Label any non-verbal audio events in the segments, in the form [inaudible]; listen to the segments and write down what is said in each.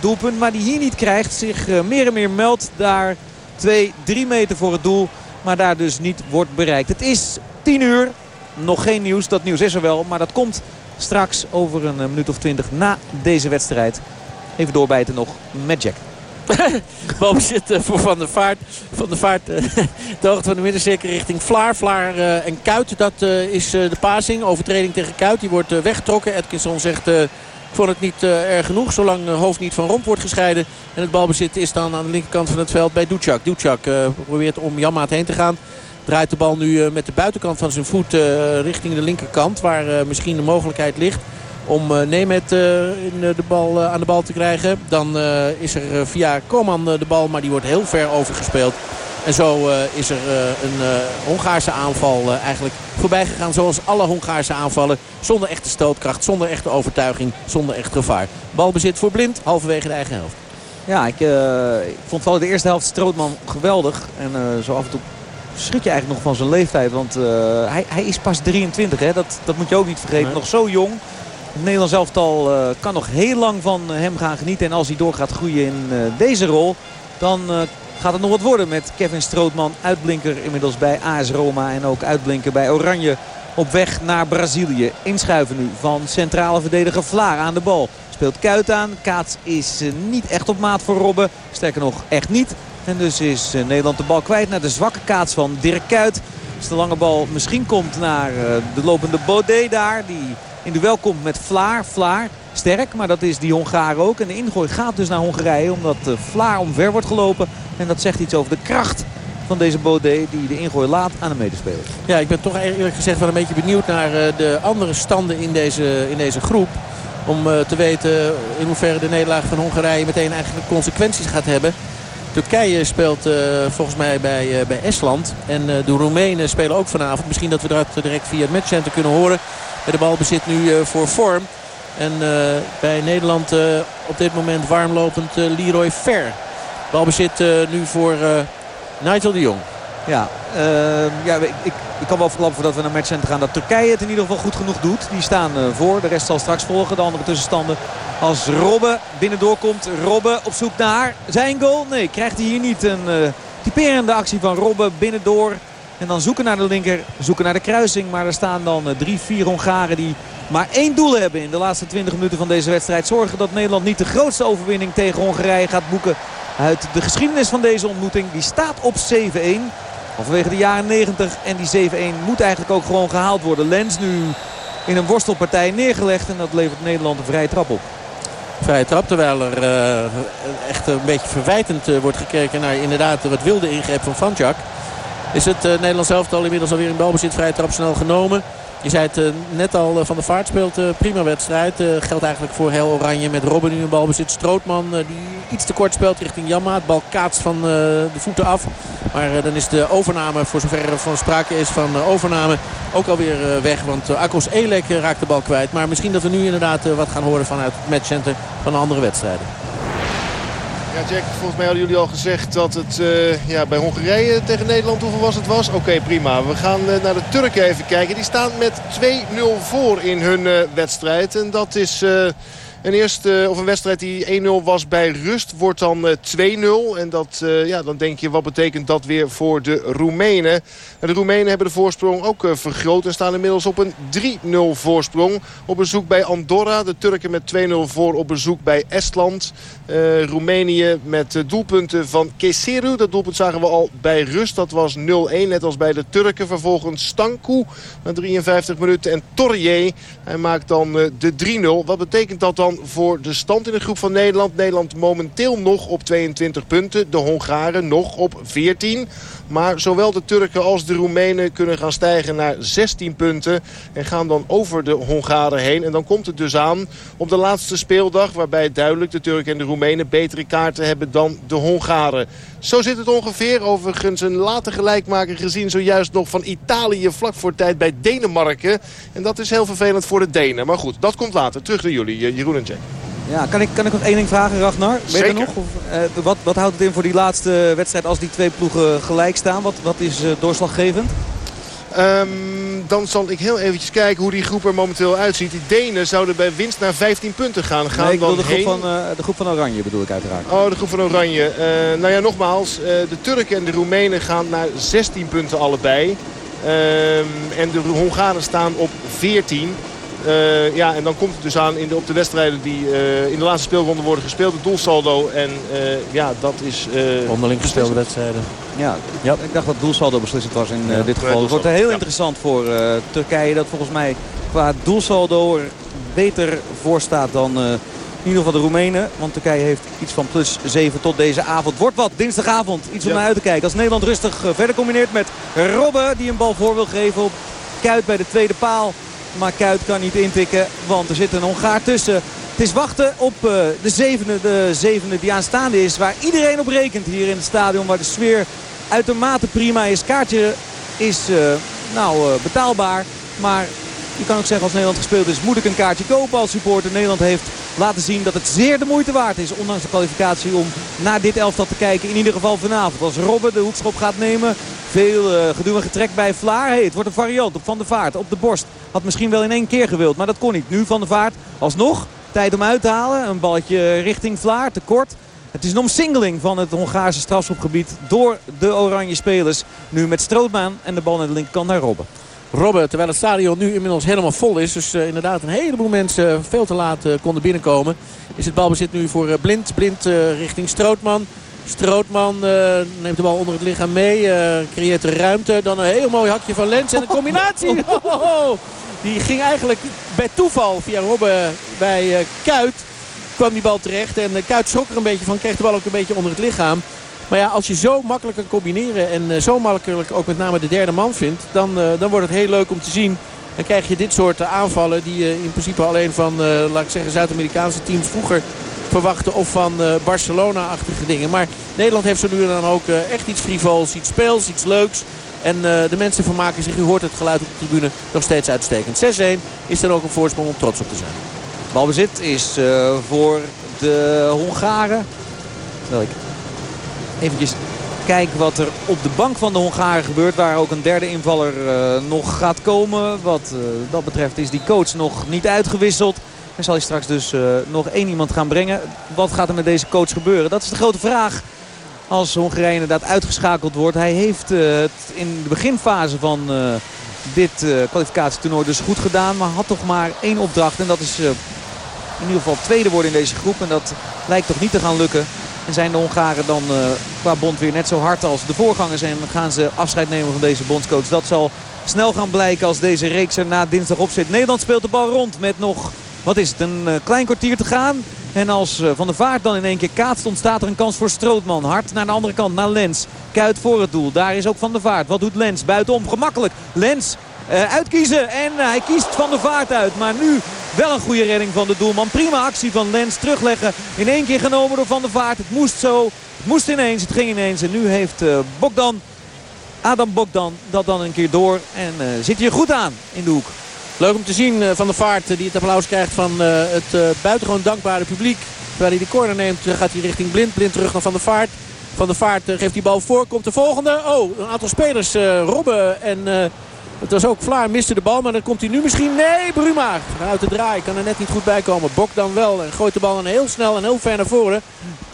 doelpunt. Maar die hier niet krijgt. Zich meer en meer meldt daar 2, 3 meter voor het doel. Maar daar dus niet wordt bereikt. Het is 10 uur. Nog geen nieuws. Dat nieuws is er wel. Maar dat komt straks over een minuut of 20 na deze wedstrijd. Even doorbijten nog met Jack. [laughs] Balbezit uh, voor Van der Vaart. Van der Vaart [laughs] de hoogte van de middencirkel richting Vlaar. Vlaar en Kuit. Dat is de pasing. Overtreding tegen Kuit. Die wordt weggetrokken. Atkinson zegt... ik vond het niet erg genoeg. Zolang hoofd niet van romp wordt gescheiden. En het balbezit is dan aan de linkerkant van het veld bij Ducjak. Ducjak probeert om Jammaat heen te gaan. Draait de bal nu met de buitenkant van zijn voet richting de linkerkant. Waar misschien de mogelijkheid ligt om Nemet in, de bal, aan de bal te krijgen. Dan is er via Koman de bal, maar die wordt heel ver overgespeeld. En zo is er een Hongaarse aanval eigenlijk voorbij gegaan. Zoals alle Hongaarse aanvallen. Zonder echte stootkracht, zonder echte overtuiging, zonder echt gevaar. Balbezit voor Blind, halverwege de eigen helft. Ja, ik, ik vond vooral de eerste helft Strootman geweldig. En zo af en toe schrik je eigenlijk nog van zijn leeftijd. Want hij, hij is pas 23, hè? Dat, dat moet je ook niet vergeten. Nee. Nog zo jong. Het Nederlands elftal kan nog heel lang van hem gaan genieten. En als hij door gaat groeien in deze rol, dan gaat het nog wat worden met Kevin Strootman. Uitblinker inmiddels bij AS Roma en ook uitblinker bij Oranje. Op weg naar Brazilië. Inschuiven nu van centrale verdediger Vlaar aan de bal. Speelt Kuit aan. Kaats is niet echt op maat voor Robben. Sterker nog, echt niet. En dus is Nederland de bal kwijt naar de zwakke kaats van Dirk Kuit. Als de lange bal misschien komt naar de lopende Baudet daar. Die in duel komt met Vlaar. Vlaar sterk, maar dat is die Hongaar ook. En de ingooi gaat dus naar Hongarije omdat Vlaar omver wordt gelopen. En dat zegt iets over de kracht van deze Baudet die de ingooi laat aan de medespeler. Ja, ik ben toch eerlijk gezegd wel een beetje benieuwd naar uh, de andere standen in deze, in deze groep. Om uh, te weten in hoeverre de nederlaag van Hongarije meteen eigenlijk consequenties gaat hebben. Turkije speelt uh, volgens mij bij, uh, bij Estland. En de Roemenen spelen ook vanavond. Misschien dat we dat direct via het matchcenter kunnen horen. De bal bezit nu voor vorm. En bij Nederland op dit moment warmlopend Leroy Fer. Balbezit nu voor Nigel de Jong. Ja, uh, ja ik, ik, kan wel verklappen dat we naar matchcenter gaan. Dat Turkije het in ieder geval goed genoeg doet. Die staan uh, voor. De rest zal straks volgen. De andere tussenstanden. Als Robben binnendoor komt. Robben op zoek naar zijn goal. Nee, krijgt hij hier niet een uh, typerende actie van Robben binnendoor. En dan zoeken naar de linker. Zoeken naar de kruising. Maar er staan dan drie, vier Hongaren die maar één doel hebben in de laatste 20 minuten van deze wedstrijd. Zorgen dat Nederland niet de grootste overwinning tegen Hongarije gaat boeken. Uit de geschiedenis van deze ontmoeting. Die staat op 7-1. Halverwege de jaren 90. En die 7-1 moet eigenlijk ook gewoon gehaald worden. Lens nu in een worstelpartij neergelegd. En dat levert Nederland een vrije trap op. Vrije trap, terwijl er uh, echt een beetje verwijtend uh, wordt gekeken naar inderdaad wat wilde ingreep van Vanjak. Is het uh, Nederlands elftal inmiddels alweer in balbezit. Vrije trap snel genomen. Je zei het uh, net al, uh, Van de Vaart speelt uh, prima wedstrijd. geldt eigenlijk voor heel Oranje met Robben nu een balbezit. Strootman die iets te kort speelt richting Jamma. Het bal kaatst van de voeten af. Maar dan is de overname, voor zover er van sprake is van overname, ook alweer weg. Want Akos Elek raakt de bal kwijt. Maar misschien dat we nu inderdaad wat gaan horen vanuit het matchcenter van de andere wedstrijden. Ja, Jack, volgens mij hadden jullie al gezegd dat het uh, ja, bij Hongarije tegen Nederland hoeveel was het was. Oké, prima. We gaan uh, naar de Turken even kijken. Die staan met 2-0 voor in hun uh, wedstrijd. En dat is... Een, eerste, of een wedstrijd die 1-0 was bij rust wordt dan 2-0. En dat, uh, ja, dan denk je, wat betekent dat weer voor de Roemenen? En de Roemenen hebben de voorsprong ook vergroot. En staan inmiddels op een 3-0 voorsprong. Op bezoek bij Andorra. De Turken met 2-0 voor op bezoek bij Estland. Roemenië met doelpunten van Keseru. Dat doelpunt zagen we al bij rust. Dat was 0-1, net als bij de Turken. Vervolgens Stanku na 53 minuten. En Torrier, hij maakt dan de 3-0. Wat betekent dat dan voor de stand in de groep van Nederland? Nederland momenteel nog op 22 punten. De Hongaren nog op 14. Maar zowel de Turken als de Roemenen kunnen gaan stijgen naar 16 punten. En gaan dan over de Hongaren heen. En dan komt het dus aan op de laatste speeldag. Waarbij duidelijk de Turken en de Roemenen betere kaarten hebben dan de Hongaren. Zo zit het ongeveer. Overigens een later gelijkmaker gezien zojuist nog van Italië vlak voor tijd bij Denemarken. En dat is heel vervelend voor de Denen. Maar goed, dat komt later. Terug naar jullie, eh, Jeroen en Jack. Ja, kan ik, kan ik nog één ding vragen, Ragnar? Weet Zeker. je nog? Of, uh, wat, wat houdt het in voor die laatste wedstrijd als die twee ploegen gelijk staan? Wat, wat is uh, doorslaggevend? Ehm, dan zal ik heel eventjes kijken hoe die groep er momenteel uitziet. Die Denen zouden bij winst naar 15 punten gaan. gaan nee, ik dan de, groep heen... van, uh, de groep van Oranje bedoel ik uiteraard. Oh, de groep van Oranje. Uh, nou ja, nogmaals. Uh, de Turken en de Roemenen gaan naar 16 punten allebei. Um, en de Hongaren staan op 14. Uh, ja, en dan komt het dus aan in de, op de wedstrijden die uh, in de laatste speelronde worden gespeeld. Het doelsaldo. En uh, ja, dat is... Onderling gespeelde wedstrijden. Ja, ja, ik dacht dat doelsaldo beslissend was in ja, dit geval. Het wordt heel ja. interessant voor Turkije. Dat volgens mij qua doelsaldo er beter voor staat dan in ieder geval de Roemenen. Want Turkije heeft iets van plus 7 tot deze avond. Wordt wat dinsdagavond. Iets om naar uit te kijken. Als Nederland rustig verder combineert met Robben. Die een bal voor wil geven op Kuit bij de tweede paal. Maar Kuit kan niet intikken, want er zit een Hongaar tussen. Het is wachten op uh, de, zevende, de zevende die aanstaande is. Waar iedereen op rekent hier in het stadion. Waar de sfeer uitermate prima is. Kaartje is uh, nou, uh, betaalbaar. Maar je kan ook zeggen als Nederland gespeeld is moet ik een kaartje kopen als supporter. Nederland heeft laten zien dat het zeer de moeite waard is. Ondanks de kwalificatie om naar dit elftal te kijken. In ieder geval vanavond. Als Robben de hoekschop gaat nemen. Veel uh, en getrek bij Vlaar. Het wordt een variant op Van der Vaart. Op de borst. Had misschien wel in één keer gewild. Maar dat kon niet. Nu Van der Vaart alsnog. Tijd om uit te halen. Een balletje richting Vlaar. Te kort. Het is een omsingeling van het Hongaarse strafschopgebied door de oranje spelers. Nu met Strootmaan en de bal naar de linkerkant naar Robben. Robben, terwijl het stadion nu inmiddels helemaal vol is. Dus uh, inderdaad een heleboel mensen veel te laat uh, konden binnenkomen. Is het balbezit nu voor Blind. Blind richting Strootman. Strootman neemt de bal onder het lichaam mee. creëert de ruimte. Dan een heel mooi hakje van Lens. En een combinatie. [laughs] Oh, die ging eigenlijk bij toeval via Robben bij Kuit. Kwam die bal terecht. En Kuit schrok er een beetje van. Kreeg de bal ook een beetje onder het lichaam. Maar ja, als je zo makkelijk kan combineren en uh, zo makkelijk ook met name de derde man vindt... Dan, uh, dan wordt het heel leuk om te zien. Dan krijg je dit soort uh, aanvallen die je in principe alleen van, laat ik zeggen, Zuid-Amerikaanse teams vroeger verwachten. Of van Barcelona-achtige dingen. Maar Nederland heeft zo nu en dan ook echt iets frivols, iets speels, iets leuks. En de mensen vermaken zich, u hoort het geluid op de tribune, nog steeds uitstekend. 6-1 is dan ook een voorsprong om trots op te zijn. Balbezit is voor de Hongaren. Terwijl ik eventjes kijken wat er op de bank van de Hongaren gebeurt. Waar ook een derde invaller uh, nog gaat komen. Wat uh, dat betreft is die coach nog niet uitgewisseld. En zal hij straks dus uh, nog één iemand gaan brengen. Wat gaat er met deze coach gebeuren? Dat is de grote vraag. Als Hongarije inderdaad uitgeschakeld wordt. Hij heeft het in de beginfase van dit kwalificatietoernooi dus goed gedaan. Maar had toch maar één opdracht. En dat is in ieder geval tweede worden in deze groep. En dat lijkt toch niet te gaan lukken. En zijn de Hongaren dan uh, qua bond weer net zo hard als de voorgangers. En gaan ze afscheid nemen van deze bondscoach. Dat zal snel gaan blijken als deze reeks er na dinsdag op zit. Nederland speelt de bal rond met nog, wat is het, een uh, klein kwartier te gaan. En als uh, Van der Vaart dan in één keer kaatst, ontstaat er een kans voor Strootman. Hard naar de andere kant, naar Lens. Kuit voor het doel. Daar is ook Van der Vaart. Wat doet Lens? Buitenom, gemakkelijk. Lens uitkiezen. En hij kiest Van der Vaart uit. Maar nu wel een goede redding van de doelman. Prima actie van Lens. Terugleggen. In één keer genomen door Van der Vaart. Het moest zo. Het moest ineens. Het ging ineens. En nu heeft uh, Bogdan, Adam Bogdan, dat dan een keer door. En zit hier goed aan in de hoek. Leuk om te zien Van der Vaart die het applaus krijgt van het buitengewoon dankbare publiek. Terwijl hij de corner neemt gaat hij richting Blind. Blind terug naar Van der Vaart. Van der Vaart geeft die bal voor. Komt de volgende. Oh, een aantal spelers. Robben en... Het was ook Vlaar, miste de bal. Maar dan komt hij nu misschien... Nee, Bruma vanuit de draai. Kan er net niet goed bij komen. Bok dan wel. En gooit de bal dan heel snel en heel ver naar voren.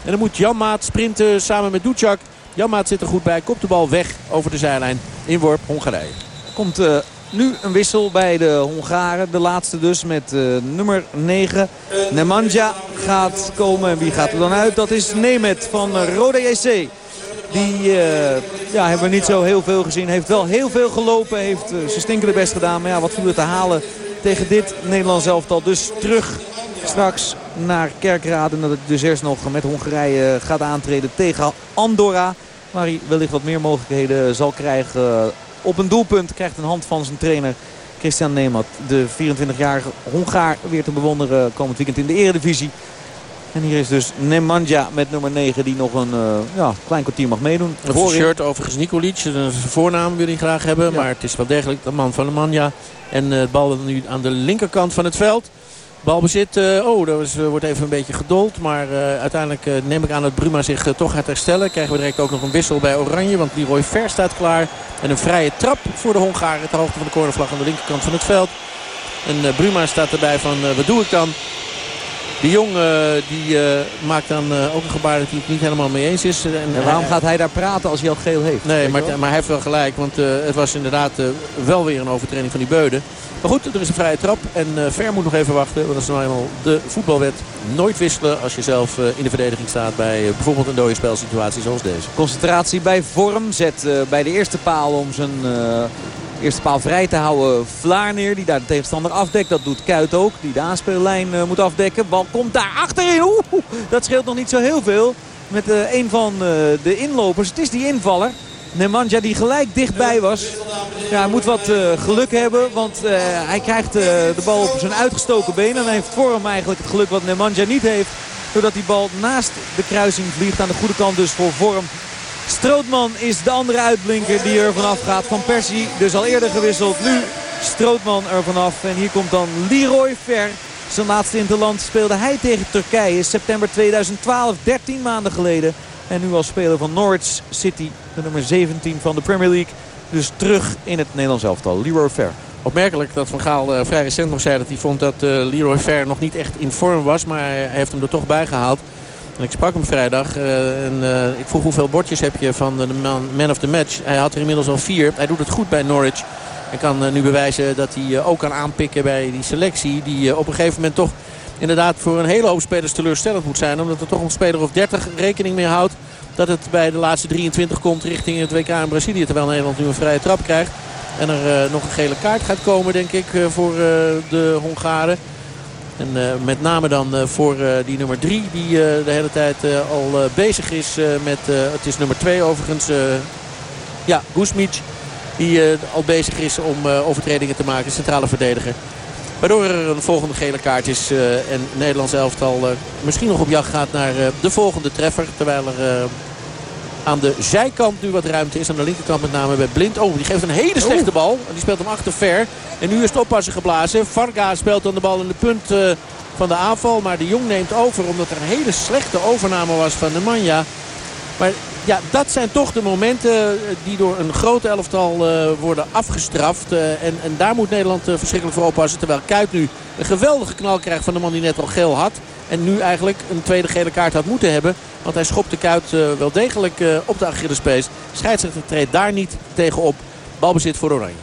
En dan moet Janmaat sprinten samen met Ducjak. Janmaat zit er goed bij. Kopt de bal weg over de zijlijn. Inworp Hongarije. Komt uh, nu een wissel bij de Hongaren. De laatste dus met uh, nummer 9. Nemanja gaat komen. En wie gaat er dan uit? Dat is Nemet van Roda JC. Die uh, ja, hebben we niet zo heel veel gezien. Heeft wel heel veel gelopen. Heeft uh, zijn stinkende best gedaan. Maar ja, wat viel er te halen tegen dit Nederlands elftal. Dus terug straks naar Kerkrade. Dat het dus eerst nog met Hongarije gaat aantreden tegen Andorra. Waar hij wellicht wat meer mogelijkheden zal krijgen op een doelpunt. Krijgt een hand van zijn trainer Christian Neemat. De 24-jarige Hongaar weer te bewonderen komend weekend in de eredivisie. En hier is dus Nemanja met nummer 9 die nog een uh, ja, klein kwartier mag meedoen. Een shirt overigens Nikolic. Dat een voornaam wil hij graag hebben. Ja. Maar het is wel degelijk de man van Nemanja. En uh, het bal nu aan de linkerkant van het veld. Balbezit, uh, oh, is, wordt even een beetje gedold. Maar uiteindelijk neem ik aan dat Bruma zich toch gaat herstellen. Krijgen we direct ook nog een wissel bij Oranje. Want Leroy Ver staat klaar. En een vrije trap voor de Hongaren. Ter hoogte van de cornervlag aan de linkerkant van het veld. En Bruma staat erbij van, wat doe ik dan? De Jong die, maakt dan ook een gebaar dat hij het niet helemaal mee eens is. En, waarom gaat hij daar praten als hij al geel heeft? Nee, maar, maar, hij heeft wel gelijk. Want het was inderdaad wel weer een overtreding van die Beuden. Maar goed, er is een vrije trap. En Ver moet nog even wachten. Want dat is nou eenmaal de voetbalwet. Nooit wisselen als je zelf in de verdediging staat. Bij bijvoorbeeld een dode spelsituatie zoals deze. Concentratie bij vorm. Zet bij de eerste paal om zijn eerste paal vrij te houden. Vlaar neer die daar de tegenstander afdekt. Dat doet Kuit ook. Die de aanspeellijn moet afdekken. Bal komt daar achterin. Oeh, dat scheelt nog niet zo heel veel. Met een van de inlopers. Het is die invaller. Nemanja die gelijk dichtbij was. Ja, hij moet wat geluk hebben. Want hij krijgt de bal op zijn uitgestoken been. En hij heeft voor hem eigenlijk het geluk wat Nemanja niet heeft. Doordat die bal naast de kruising vliegt. Aan de goede kant dus voor vorm. Strootman is de andere uitblinker die er vanaf gaat. Van Persie dus al eerder gewisseld. Nu Strootman er vanaf. En hier komt dan Leroy Ver. Zijn laatste interland speelde hij tegen Turkije. September 2012, 13 maanden geleden. En nu als speler van Norwich City, de nummer 17 van de Premier League. Dus terug in het Nederlands elftal. Leroy Fair. Opmerkelijk dat Van Gaal uh, vrij recent nog zei dat hij vond dat uh, Leroy Fair nog niet echt in vorm was. Maar hij heeft hem er toch bij gehaald. En ik sprak hem vrijdag uh, en ik vroeg hoeveel bordjes heb je van de man, of the match. Hij had er inmiddels al vier. Hij doet het goed bij Norwich. Hij kan nu bewijzen dat hij ook kan aanpikken bij die selectie. Die op een gegeven moment toch inderdaad voor een hele hoop spelers teleurstellend moet zijn. Omdat er toch een speler of 30 rekening mee houdt dat het bij de laatste 23 komt richting het WK in Brazilië. Terwijl Nederland nu een vrije trap krijgt. En er nog een gele kaart gaat komen denk ik voor de Hongaren. En met name dan voor die nummer 3 die de hele tijd al bezig is met... het is nummer 2 overigens. ja, Guzmic. Die al bezig is om overtredingen te maken. Centrale verdediger. Waardoor er een volgende gele kaart is. En Nederlands elftal misschien nog op jacht gaat naar de volgende treffer. Terwijl er aan de zijkant nu wat ruimte is. Aan de linkerkant met name bij Blind. Oh, die geeft een hele slechte bal. Die speelt hem achter ver. En nu is het oppassen geblazen. Varga speelt dan de bal in de punt van de aanval. Maar de Jong neemt over omdat er een hele slechte overname was van de Manja. Maar ja, dat zijn toch de momenten eh, die door een groot elftal uh, worden afgestraft. Uh, en, en, daar moet Nederland uh, verschrikkelijk voor oppassen. Terwijl Kuit nu een geweldige knal krijgt van de man die net al geel had. En nu eigenlijk een tweede gele kaart had moeten hebben. Want hij schopt de Kuit wel degelijk op de Achillespees. Scheidsrechter treedt daar niet tegen op. Balbezit voor Oranje.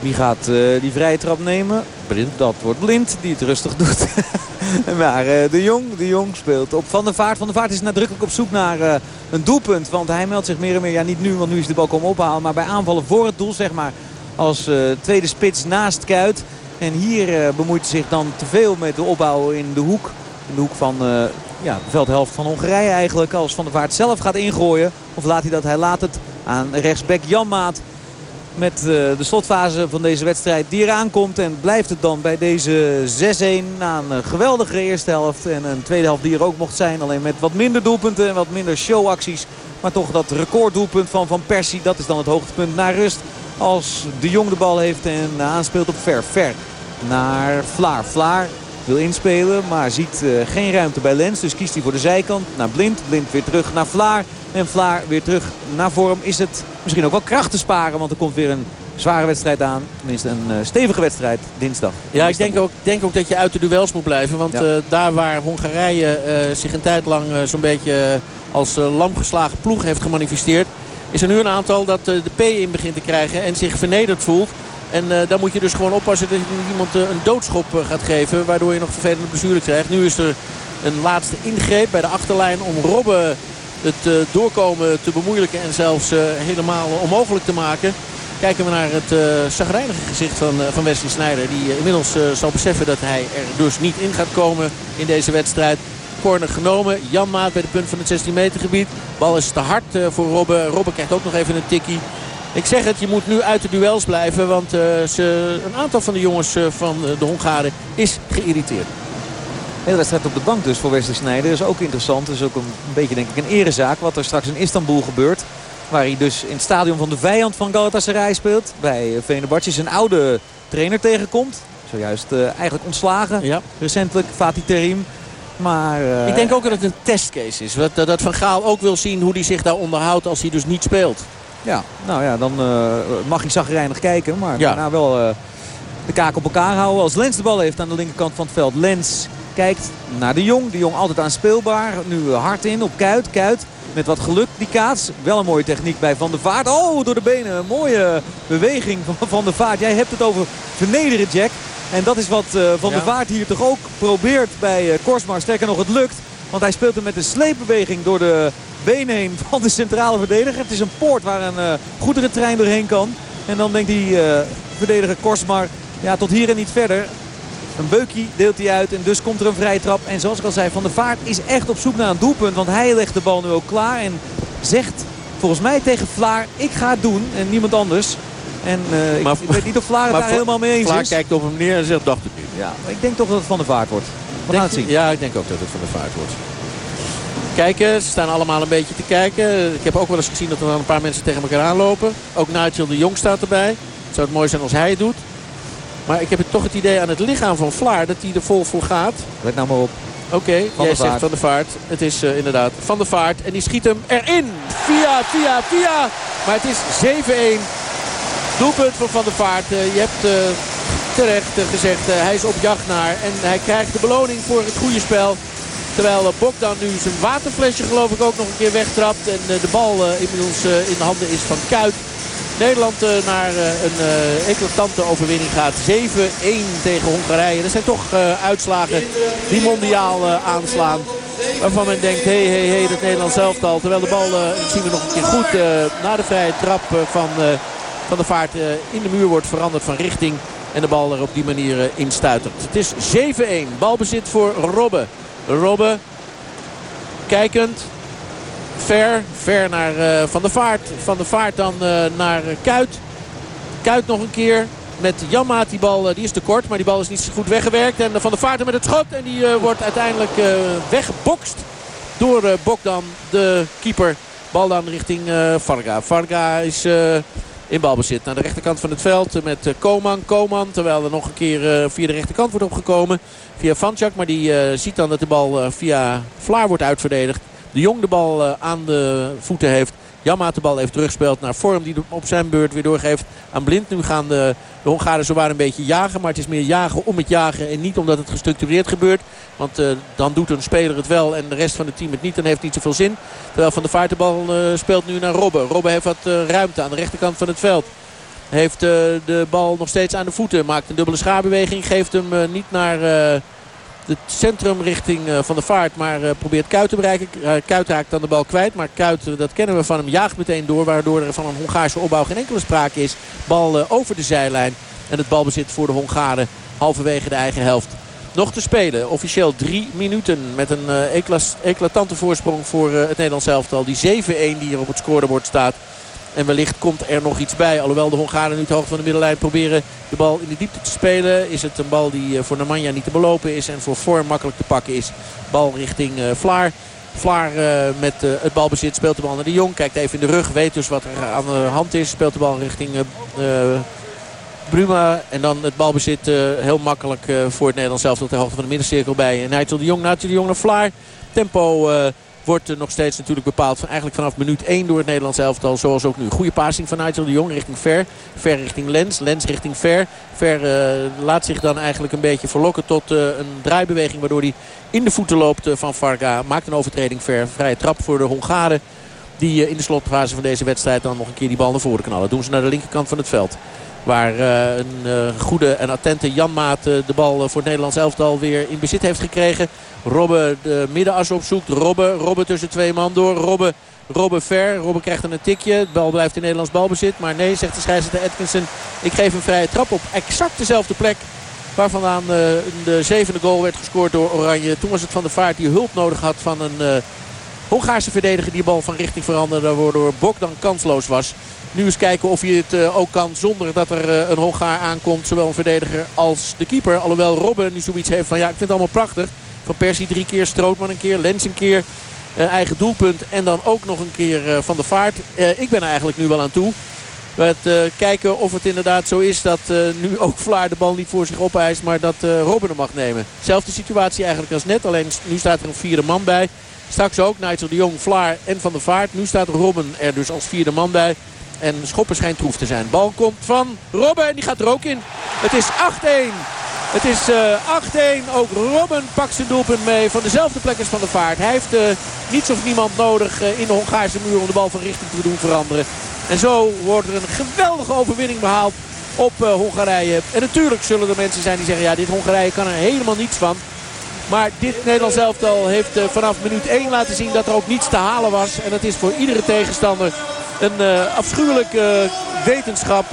Wie gaat uh, die vrije trap nemen? Blind. Dat wordt Blind die het rustig doet. [laughs] maar de, Jong, de Jong speelt op Van der Vaart. Van der Vaart is nadrukkelijk op zoek naar een doelpunt. Want hij meldt zich meer en meer, ja niet nu, want nu is de bal komen ophalen. Maar bij aanvallen voor het doel, zeg maar, als tweede spits naast Kuit. En hier bemoeit zich dan te veel met de opbouw in de hoek. In de hoek van ja, de veldhelft van Hongarije eigenlijk. Als Van der Vaart zelf gaat ingooien. Of laat hij dat? Hij laat het aan rechtsback Janmaat met eh, de slotfase van deze wedstrijd die eraan komt. En blijft het dan bij deze 6-1 na een geweldige eerste helft. En een tweede helft die er ook mocht zijn. Alleen met wat minder doelpunten en wat minder showacties. Maar toch dat recorddoelpunt van Van Persie. Dat is dan het hoogtepunt naar rust. Als de Jong de bal heeft en aanspeelt op Ver. Ver naar Vlaar. Vlaar wil inspelen, maar ziet uh, geen ruimte bij Lens. Dus kiest hij voor de zijkant naar Blind. Blind weer terug naar Vlaar. En Vlaar weer terug naar vorm. Is het misschien ook wel kracht te sparen, want er komt weer een zware wedstrijd aan. Tenminste een uh, stevige wedstrijd dinsdag. Ja, ik denk ook, denk ook dat je uit de duels moet blijven. Want ja. uh, daar waar Hongarije uh, zich een tijd lang zo'n beetje als lamgeslagen ploeg heeft gemanifesteerd... is er nu een aantal dat de P in begint te krijgen en zich vernederd voelt. En uh, dan moet je dus gewoon oppassen dat je iemand uh, een doodschop uh, gaat geven. Waardoor je nog vervelende blessure krijgt. Nu is er een laatste ingreep bij de achterlijn om Robben het doorkomen te bemoeilijken. En zelfs helemaal onmogelijk te maken. Kijken we naar het uh, zagrijnige gezicht van, van Wesley Sneijder. Die inmiddels zal beseffen dat hij er dus niet in gaat komen in deze wedstrijd. Corner genomen. Jan Maat bij de punt van het 16 meter gebied. Bal is te hard voor Robben. Robben krijgt ook nog even een tikkie. Ik zeg het, je moet nu uit de duels blijven. Want uh, ze, een aantal van de jongens uh, van de Hongaren is geïrriteerd. Hele wedstrijd op de bank dus voor Wesley Sneijder. is ook interessant. is ook een, een, beetje denk ik een erezaak. Wat er straks in Istanbul gebeurt. Waar hij dus in het stadion van de vijand van Galatasaray speelt. Bij Venerbahce zijn oude trainer tegenkomt. zojuist eigenlijk ontslagen. Ja. Recentelijk, Fatih Terim. Maar, ik denk ook dat het een testcase is. Dat, dat Van Gaal ook wil zien hoe hij zich daar onderhoudt als hij dus niet speelt. Ja, nou ja, dan mag hij zagrijnig kijken. Maar ja. daarna wel de kaak op elkaar houden. Als Lens de bal heeft aan de linkerkant van het veld. Lens kijkt naar de Jong. De Jong altijd aanspeelbaar. Nu hard in op Kuit. Kuit met wat geluk die kaats. Wel een mooie techniek bij Van der Vaart. Oh, door de benen. Een mooie beweging van Van der Vaart. Jij hebt het over vernederen, Jack. En dat is wat Van der Vaart hier toch ook probeert bij Korsmar. Sterker nog, het lukt. Want hij speelt hem met een sleepbeweging door de benen heen [laughs] van de centrale verdediger. Het is een poort waar een uh, goederentrein doorheen kan. En dan denkt die verdediger Korsmar, ja, tot hier en niet verder. Een beukje deelt hij uit en dus komt er een vrije trap. En zoals ik al zei, Van der Vaart is echt op zoek naar een doelpunt. Want hij legt de bal nu ook klaar en zegt volgens mij tegen Vlaar, ik ga het doen en niemand anders. En uh, maar, ik, weet niet of Vlaar het daar helemaal mee eens Vlaar is. kijkt op hem neer en zegt, dacht het niet. Ja, maar ik denk toch dat het Van der Vaart wordt. We gaan het zien. Ja, ik denk ook dat het Van der Vaart wordt. Kijken, ze staan allemaal een beetje te kijken. Ik heb ook wel eens gezien dat er dan een paar mensen tegen elkaar aanlopen. Ook Nigel de Jong staat erbij. Het zou het mooi zijn als hij het doet. Maar ik heb toch het idee aan het lichaam van Vlaar dat hij er vol voor gaat. Let nou maar op. Oké, okay, jij zegt Van de Vaart. Het is uh, inderdaad Van de Vaart. En die schiet hem erin. Via, via, via. Maar het is 7-1. Doelpunt voor Van de Vaart. Uh, je hebt uh, terecht gezegd, hij is op jacht naar. En hij krijgt de beloning voor het goede spel. Terwijl Bogdan nu zijn waterflesje geloof ik ook nog een keer wegtrapt. En de bal inmiddels in de handen is van Kuit. Nederland eh, naar eh, een eh, eclatante overwinning gaat. 7-1 tegen Hongarije. Dat zijn toch uitslagen die mondiaal aanslaan. Waarvan men denkt, hé, hé, hé, dat Nederlands elftal. Terwijl de bal, zien we nog een keer goed, na de vrije trap van, van de vaart in de muur wordt veranderd van richting. En de bal er op die manier in stuitert. Het is 7-1. Balbezit voor Robben. Robben kijkend. Ver, ver naar uh, Van der Vaart. Van der Vaart dan uh, naar Kuit. Kuit nog een keer met Janmaat. Die bal uh, die is te kort, maar die bal is niet goed weggewerkt. En Van der Vaart met het schot. En die wordt uiteindelijk weggebokst door Bokdan, de keeper. Bal dan richting Varga. Varga is in balbezit naar de rechterkant van het veld met Koman. Koman, terwijl er nog een keer via de rechterkant wordt opgekomen. Via Vanchak, maar die ziet dan dat de bal via Vlaar wordt uitverdedigd. De Jong de bal eh, aan de voeten heeft. Jammaat de bal heeft terugspeeld naar Vorm die op zijn beurt weer doorgeeft aan Blind. Nu gaan de, de Hongaren zowaar een beetje jagen. Maar het is meer jagen om het jagen en niet omdat het gestructureerd gebeurt. Want uh, dan doet een speler het wel en de rest van het team het niet. Dan heeft het niet zoveel zin. Terwijl Van de Vaart de bal uh, speelt nu naar Robben. Robben heeft wat uh, ruimte aan de rechterkant van het veld. Heeft de bal nog steeds aan de voeten. Maakt een dubbele schaarbeweging. Geeft hem niet naar het centrum richting eh, Van de Vaart. Maar eh, probeert Kuit te bereiken. Eh, Kuit raakt dan de bal kwijt. Maar Kuit, dat kennen we van hem, jaagt meteen door. Waardoor er van een Hongaarse opbouw geen enkele sprake is. Bal over de zijlijn. En het balbezit voor de Hongaren halverwege de eigen helft. Nog te spelen. Officieel drie minuten met een eclatante voorsprong voor het Nederlands elftal. Die 7-1 die hier op het scorebord staat. En wellicht komt er nog iets bij. Alhoewel de Hongaren nu het hoogte van de middenlijn proberen de bal in de diepte te spelen. Is het een bal die eh, voor Namanja niet te belopen is. En voor Vorm makkelijk te pakken is. Bal richting uh, Vlaar. Vlaar uh, met het balbezit speelt de bal naar de Jong. Kijkt even in de rug. Weet dus wat er aan de hand is. Speelt de bal richting Bruma. En dan het balbezit heel makkelijk voor het Nederlands zelf tot de hoogte van de middencirkel bij. En Nigel de Jong. Nigel de Jong naar Vlaar. Tempo wordt nog steeds natuurlijk bepaald van eigenlijk vanaf minuut 1 door het Nederlands elftal. Zoals ook nu. Goede passing van Nigel de Jong richting Ver. Ver richting Lens. Lens richting Ver. Ver uh, laat zich dan eigenlijk een beetje verlokken tot uh, een draaibeweging. Waardoor hij in de voeten loopt uh, van Varga. Maakt een overtreding Ver. Vrije trap voor de Hongaren. Die in de slotfase van deze wedstrijd dan nog een keer die bal naar voren knallen. Doen ze naar de linkerkant van het veld. Waar uh, een uh, goede en attente Janmaat uh, de bal voor het Nederlands elftal weer in bezit heeft gekregen. Robben de middenas opzoekt. Robben, Robben tussen twee man door. Robben, Robben ver. Robben krijgt een tikje. De bal blijft in Nederlands balbezit. Maar nee, zegt de scheidsrechter Atkinson. Ik geef een vrije trap op exact dezelfde plek. Waar vandaan de zevende goal werd gescoord door Oranje. Toen was het Van de Vaart die hulp nodig had van een Hongaarse verdediger. Die bal van richting veranderde. Waardoor Bok dan kansloos was. Nu eens kijken of hij het uh, ook kan zonder dat er uh, een Hongaar aankomt. Zowel een verdediger als de keeper. Alhoewel Robben nu zoiets heeft van ja ik vind het allemaal prachtig. Van Persie drie keer, Strootman een keer, Lens een keer. Uh, eigen doelpunt en dan ook nog een keer Van de Vaart. ik ben eigenlijk nu wel aan toe. We kijken of het inderdaad zo is dat nu ook [laughs] Vlaar de bal niet voor zich opeist. Maar dat Robben hem mag nemen. Zelfde situatie eigenlijk als net. Alleen nu staat er een vierde man bij. Straks ook Nigel de Jong, Vlaar en Van der Vaart. Nu staat Robben er dus als vierde man bij. En Schoppen schijnt troef te zijn. Bal komt van Robben en die gaat er ook in. Het is 8-1. Het is uh, eh, 8-1. Ook Robben pakt zijn doelpunt mee. Van dezelfde plek als Van der Vaart. Hij heeft uh, niets of niemand nodig uh, in de Hongaarse muur om de bal van richting te doen veranderen. En zo wordt er een geweldige overwinning behaald op Hongarije. En natuurlijk zullen er mensen zijn die zeggen... ja, dit Hongarije kan er helemaal niets van. Maar dit Nederlands elftal heeft vanaf minuut 1 laten zien dat er ook niets te halen was. En dat is voor iedere tegenstander een uh, afschuwelijke wetenschap.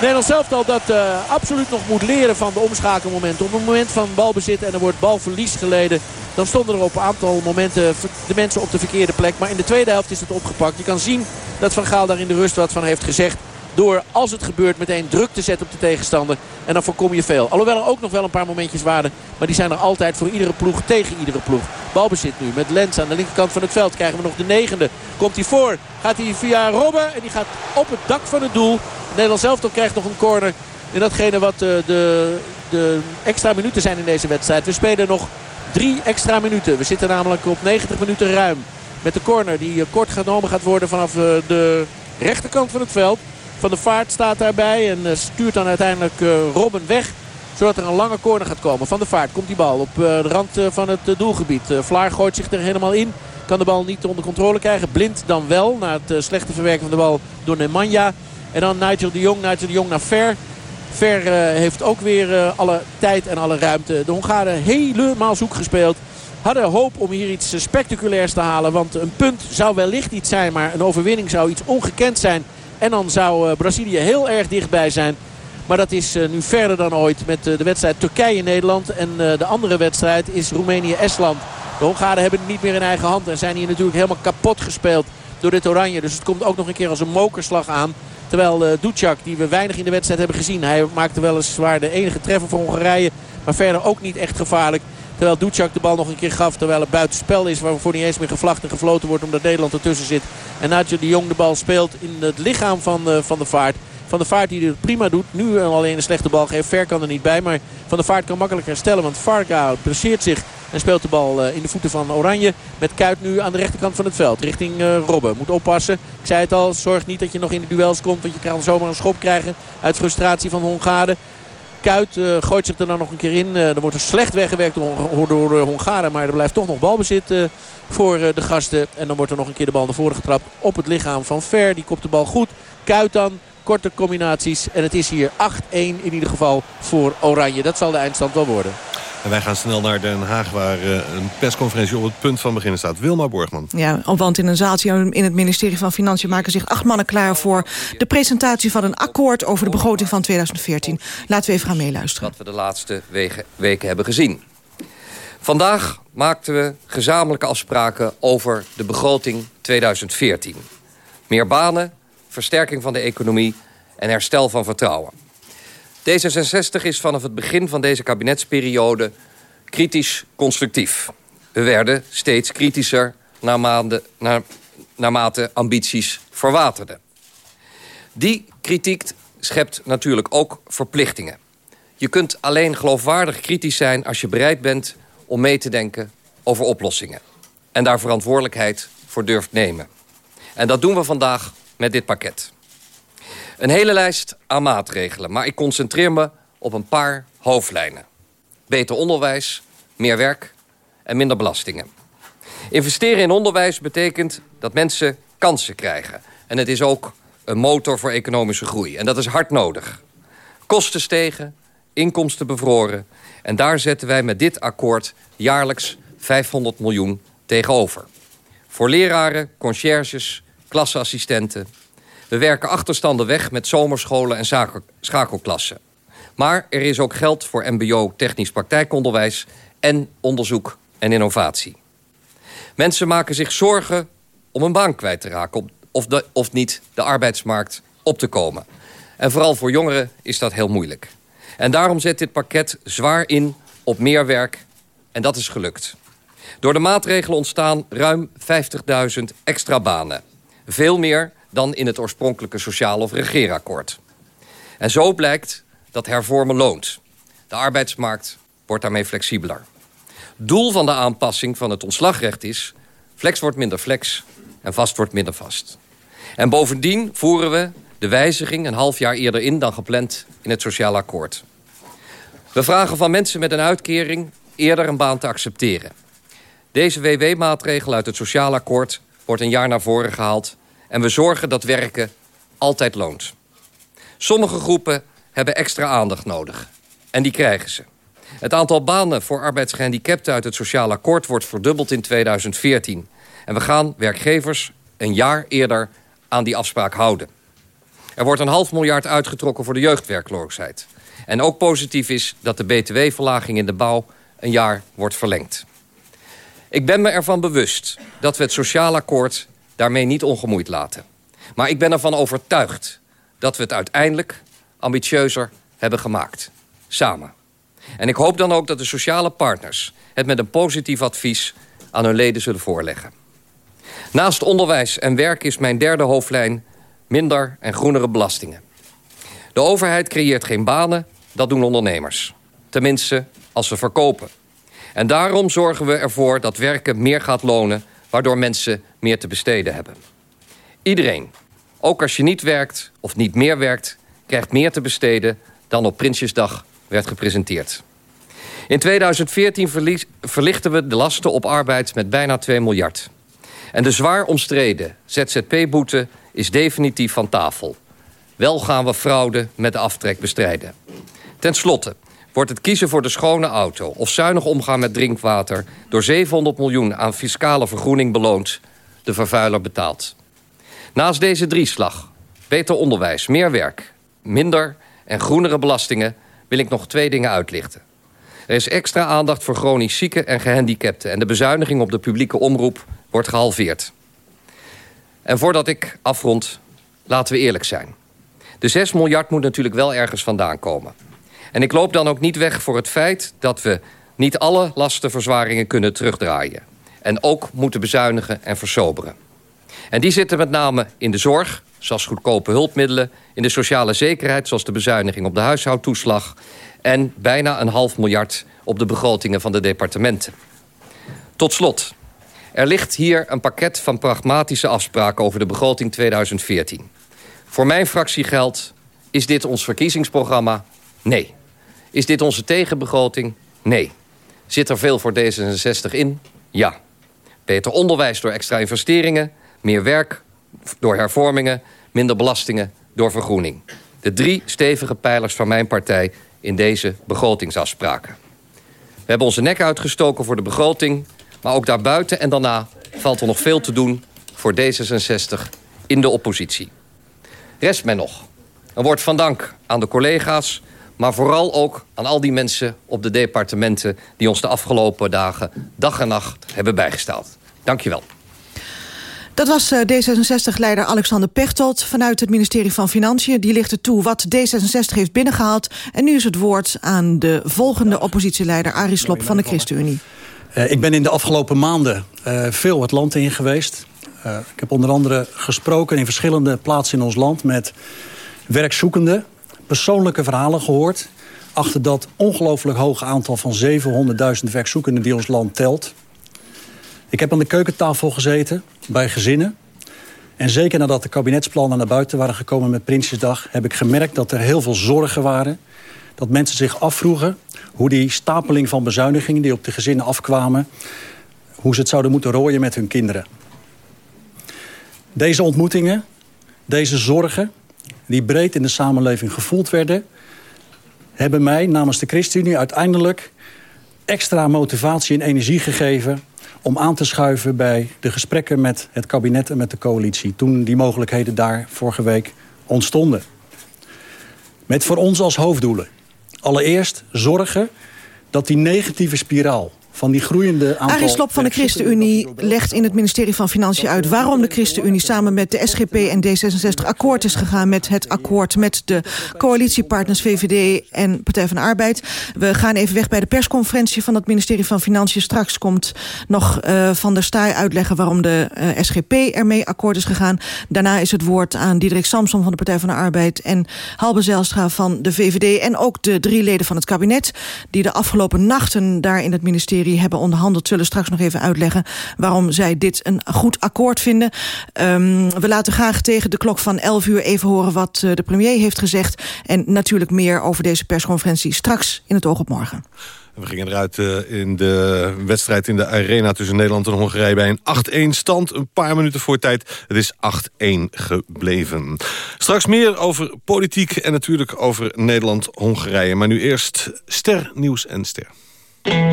Nederland zelf al dat uh, absoluut nog moet leren van de omschakelmomenten. Op het moment van balbezit en er wordt balverlies geleden... dan stonden er op een aantal momenten de mensen op de verkeerde plek. Maar in de tweede helft is het opgepakt. Je kan zien dat Van Gaal daar in de rust wat van heeft gezegd. Door, als het gebeurt, meteen druk te zetten op de tegenstander. En dan voorkom je veel. Alhoewel er ook nog wel een paar momentjes waren. Maar die zijn er altijd voor iedere ploeg tegen iedere ploeg. Balbezit nu met Lens aan de linkerkant van het veld. Krijgen we nog de negende. Komt hij voor. Gaat hij via Robben. En die gaat op het dak van het doel. Nederland zelf krijgt nog een corner. In datgene wat de, eh, de, de extra minuten zijn in deze wedstrijd. We spelen nog drie extra minuten. We zitten namelijk op 90 minuten ruim. Met de corner die eh, kort genomen gaat worden vanaf eh, de rechterkant van het veld. Van de Vaart staat daarbij en stuurt dan uiteindelijk Robben weg. Zodat er een lange corner gaat komen. Van de Vaart komt die bal op de rand van het doelgebied. Vlaar gooit zich er helemaal in. Kan de bal niet onder controle krijgen. Blind dan wel. Na het slechte verwerken van de bal door Nemanja. En dan Nigel de Jong. Nigel de Jong naar Ver. Ver heeft ook weer alle tijd en alle ruimte. De Hongaren helemaal zoek gespeeld. Hadden hoop om hier iets spectaculairs te halen. Want een punt zou wellicht iets zijn. Maar een overwinning zou iets ongekend zijn. En dan zou uh, Brazilië heel erg dichtbij zijn. Maar dat is nu verder dan ooit met de wedstrijd Turkije-Nederland. En de andere wedstrijd is Roemenië-Estland. De Hongaren hebben het niet meer in eigen hand. En zijn hier natuurlijk helemaal kapot gespeeld door dit oranje. Dus het komt ook nog een keer als een mokerslag aan. Terwijl uh, die we weinig in de wedstrijd hebben gezien. Hij maakte weliswaar de enige treffer voor Hongarije. Maar verder ook niet echt gevaarlijk. Terwijl Ducjak de bal nog een keer gaf. Terwijl het buitenspel is. Waarvoor niet eens meer gevlacht en gefloten wordt. Omdat Nederland ertussen zit. En Nadja de Jong de bal speelt in het lichaam van, uh, van de vaart. Van de Vaart die het prima doet. Nu alleen een slechte bal geeft. Ver kan er niet bij. Maar Van de Vaart kan makkelijk herstellen. Want Varga presseert zich en speelt de bal eh, in de voeten van Oranje. Met Kuit nu aan de rechterkant van het veld. Richting uh, Robben. Moet oppassen. Ik zei het al. Zorg niet dat je nog in de duels komt. Want je kan zomaar een schop krijgen uit frustratie van Hongaren. Kuit uh, gooit zich er dan nog een keer in. Uh, er wordt er slecht weggewerkt door, door de Hongaren. Maar er blijft toch nog balbezit uh, voor de gasten. En dan wordt er nog een keer de bal naar voren getrapt op het lichaam van Ver. Die kopt de bal goed. Kuit dan korte combinaties. En het is hier 8-1 in ieder geval voor Oranje. Dat zal de eindstand wel worden. En wij gaan snel naar Den Haag waar uh, een persconferentie op het punt van beginnen staat. Wilma Borgman. Ja, want in een zaaltje in het ministerie van Financiën maken zich acht mannen klaar voor de presentatie van een akkoord over de begroting van 2014. Laten we even gaan meeluisteren. Wat we de laatste weken hebben gezien. Vandaag maakten we gezamenlijke afspraken over de begroting 2014. Meer banen, versterking van de economie en herstel van vertrouwen. D66 is vanaf het begin van deze kabinetsperiode kritisch constructief. We werden steeds kritischer naarmate, naar, naarmate ambities verwaterden. Die kritiek schept natuurlijk ook verplichtingen. Je kunt alleen geloofwaardig kritisch zijn als je bereid bent om mee te denken over oplossingen. En daar verantwoordelijkheid voor durft nemen. En dat doen we vandaag met dit pakket. Een hele lijst aan maatregelen, maar ik concentreer me op een paar hoofdlijnen. Beter onderwijs, meer werk en minder belastingen. Investeren in onderwijs betekent dat mensen kansen krijgen. En het is ook een motor voor economische groei. En dat is hard nodig. Kosten stegen, inkomsten bevroren. En daar zetten wij met dit akkoord jaarlijks 500 miljoen tegenover. Voor leraren, conciërges, klasseassistenten, we werken achterstanden weg met zomerscholen en schakelklassen. Maar er is ook geld voor mbo technisch praktijkonderwijs... en onderzoek en innovatie. Mensen maken zich zorgen om een baan kwijt te raken... of, of niet de arbeidsmarkt op te komen. En vooral voor jongeren is dat heel moeilijk. En daarom zet dit pakket zwaar in op meer werk. En dat is gelukt. Door de maatregelen ontstaan ruim 50.000 extra banen. Veel meer dan in het oorspronkelijke sociaal of regeerakkoord. En zo blijkt dat hervormen loont. De arbeidsmarkt wordt daarmee flexibeler. Doel van de aanpassing van het ontslagrecht is... flex wordt minder flex en vast wordt minder vast. En bovendien voeren we de wijziging een half jaar eerder in... dan gepland in het sociaal akkoord. We vragen van mensen met een uitkering eerder een baan te accepteren. Deze WW-maatregel uit het sociaal akkoord wordt een jaar naar voren gehaald... en we zorgen dat werken altijd loont. Sommige groepen hebben extra aandacht nodig. En die krijgen ze. Het aantal banen voor arbeidsgehandicapten uit het sociaal akkoord... wordt verdubbeld in 2014. En we gaan werkgevers een jaar eerder aan die afspraak houden. Er wordt een half miljard uitgetrokken voor de jeugdwerkloosheid. En ook positief is dat de btw-verlaging in de bouw een jaar wordt verlengd. Ik ben me ervan bewust dat we het sociaal akkoord daarmee niet ongemoeid laten. Maar ik ben ervan overtuigd dat we het uiteindelijk ambitieuzer hebben gemaakt. Samen. En ik hoop dan ook dat de sociale partners het met een positief advies aan hun leden zullen voorleggen. Naast onderwijs en werk is mijn derde hoofdlijn minder en groenere belastingen. De overheid creëert geen banen, dat doen ondernemers. Tenminste, als ze verkopen. En daarom zorgen we ervoor dat werken meer gaat lonen... waardoor mensen meer te besteden hebben. Iedereen, ook als je niet werkt of niet meer werkt... krijgt meer te besteden dan op Prinsjesdag werd gepresenteerd. In 2014 verlichten we de lasten op arbeid met bijna 2 miljard. En de zwaar omstreden ZZP-boete is definitief van tafel. Wel gaan we fraude met de aftrek bestrijden. Ten slotte wordt het kiezen voor de schone auto... of zuinig omgaan met drinkwater... door 700 miljoen aan fiscale vergroening beloond... de vervuiler betaalt. Naast deze drieslag, beter onderwijs, meer werk... minder en groenere belastingen... wil ik nog twee dingen uitlichten. Er is extra aandacht voor chronisch zieken en gehandicapten... en de bezuiniging op de publieke omroep wordt gehalveerd. En voordat ik afrond, laten we eerlijk zijn. De 6 miljard moet natuurlijk wel ergens vandaan komen. En ik loop dan ook niet weg voor het feit dat we niet alle lastenverzwaringen kunnen terugdraaien. En ook moeten bezuinigen en versoberen. En die zitten met name in de zorg, zoals goedkope hulpmiddelen... in de sociale zekerheid, zoals de bezuiniging op de huishoudtoeslag... en bijna een half miljard op de begrotingen van de departementen. Tot slot, er ligt hier een pakket van pragmatische afspraken... over de begroting 2014. Voor mijn fractie geldt, is dit ons verkiezingsprogramma? Nee. Is dit onze tegenbegroting? Nee. Zit er veel voor D66 in? Ja. Beter onderwijs door extra investeringen. Meer werk door hervormingen. Minder belastingen door vergroening. De drie stevige pijlers van mijn partij in deze begrotingsafspraken. We hebben onze nek uitgestoken voor de begroting... maar ook daarbuiten en daarna valt er nog veel te doen... voor D66 in de oppositie. Rest mij nog een woord van dank aan de collega's... maar vooral ook aan al die mensen op de departementen... die ons de afgelopen dagen dag en nacht hebben bijgestaan. Dank je wel. Dat was eh, D66-leider Alexander Pechtold vanuit het ministerie van Financiën. Die lichtte toe wat D66 heeft binnengehaald. En nu is het woord aan de volgende oppositieleider Arie Slob van de ChristenUnie. Uh, ik ben in de afgelopen maanden uh, veel het land in geweest. Uh, ik heb onder andere gesproken in verschillende plaatsen in ons land... met werkzoekenden, persoonlijke verhalen gehoord... achter dat ongelooflijk hoge aantal van 700.000 werkzoekenden die ons land telt. Ik heb aan de keukentafel gezeten bij gezinnen. En zeker nadat de kabinetsplannen naar buiten waren gekomen met Prinsjesdag... heb ik gemerkt dat er heel veel zorgen waren. Dat mensen zich afvroegen hoe die stapeling van bezuinigingen... die op de gezinnen afkwamen... hoe ze het zouden moeten rooien met hun kinderen. Deze ontmoetingen, deze zorgen die breed in de samenleving gevoeld werden... hebben mij namens de ChristenUnie uiteindelijk extra motivatie en energie gegeven... om aan te schuiven bij de gesprekken met het kabinet en met de coalitie... toen die mogelijkheden daar vorige week ontstonden. Met voor ons als hoofddoelen. Allereerst zorgen dat die negatieve spiraal van die groeiende aantal... Arie Slob van de ChristenUnie legt in het ministerie van Financiën uit... waarom de ChristenUnie samen met de SGP en D66 akkoord is gegaan... met het akkoord met de coalitiepartners VVD en Partij van de Arbeid. We gaan even weg bij de persconferentie van het ministerie van Financiën. Straks komt nog uh, Van der Staaij uitleggen waarom de uh, SGP ermee akkoord is gegaan. Daarna is het woord aan Diederik Samson van de Partij van de Arbeid... en Halbe Zijlstra van de VVD en ook de drie leden van het kabinet... die de afgelopen nachten daar in het ministerie hebben onderhandeld... zullen straks nog even uitleggen waarom zij dit een goed akkoord vinden. Um, we laten graag tegen de klok van 11 uur even horen wat uh, de premier heeft gezegd. En natuurlijk meer over deze persconferentie straks in het oog op morgen. We gingen eruit uh, in de wedstrijd in de arena tussen Nederland en Hongarije... bij een 8-1 stand, een paar minuten voor tijd. Het is 8-1 gebleven. Straks meer over politiek en natuurlijk over Nederland-Hongarije. Maar nu eerst Ster, Nieuws en Ster.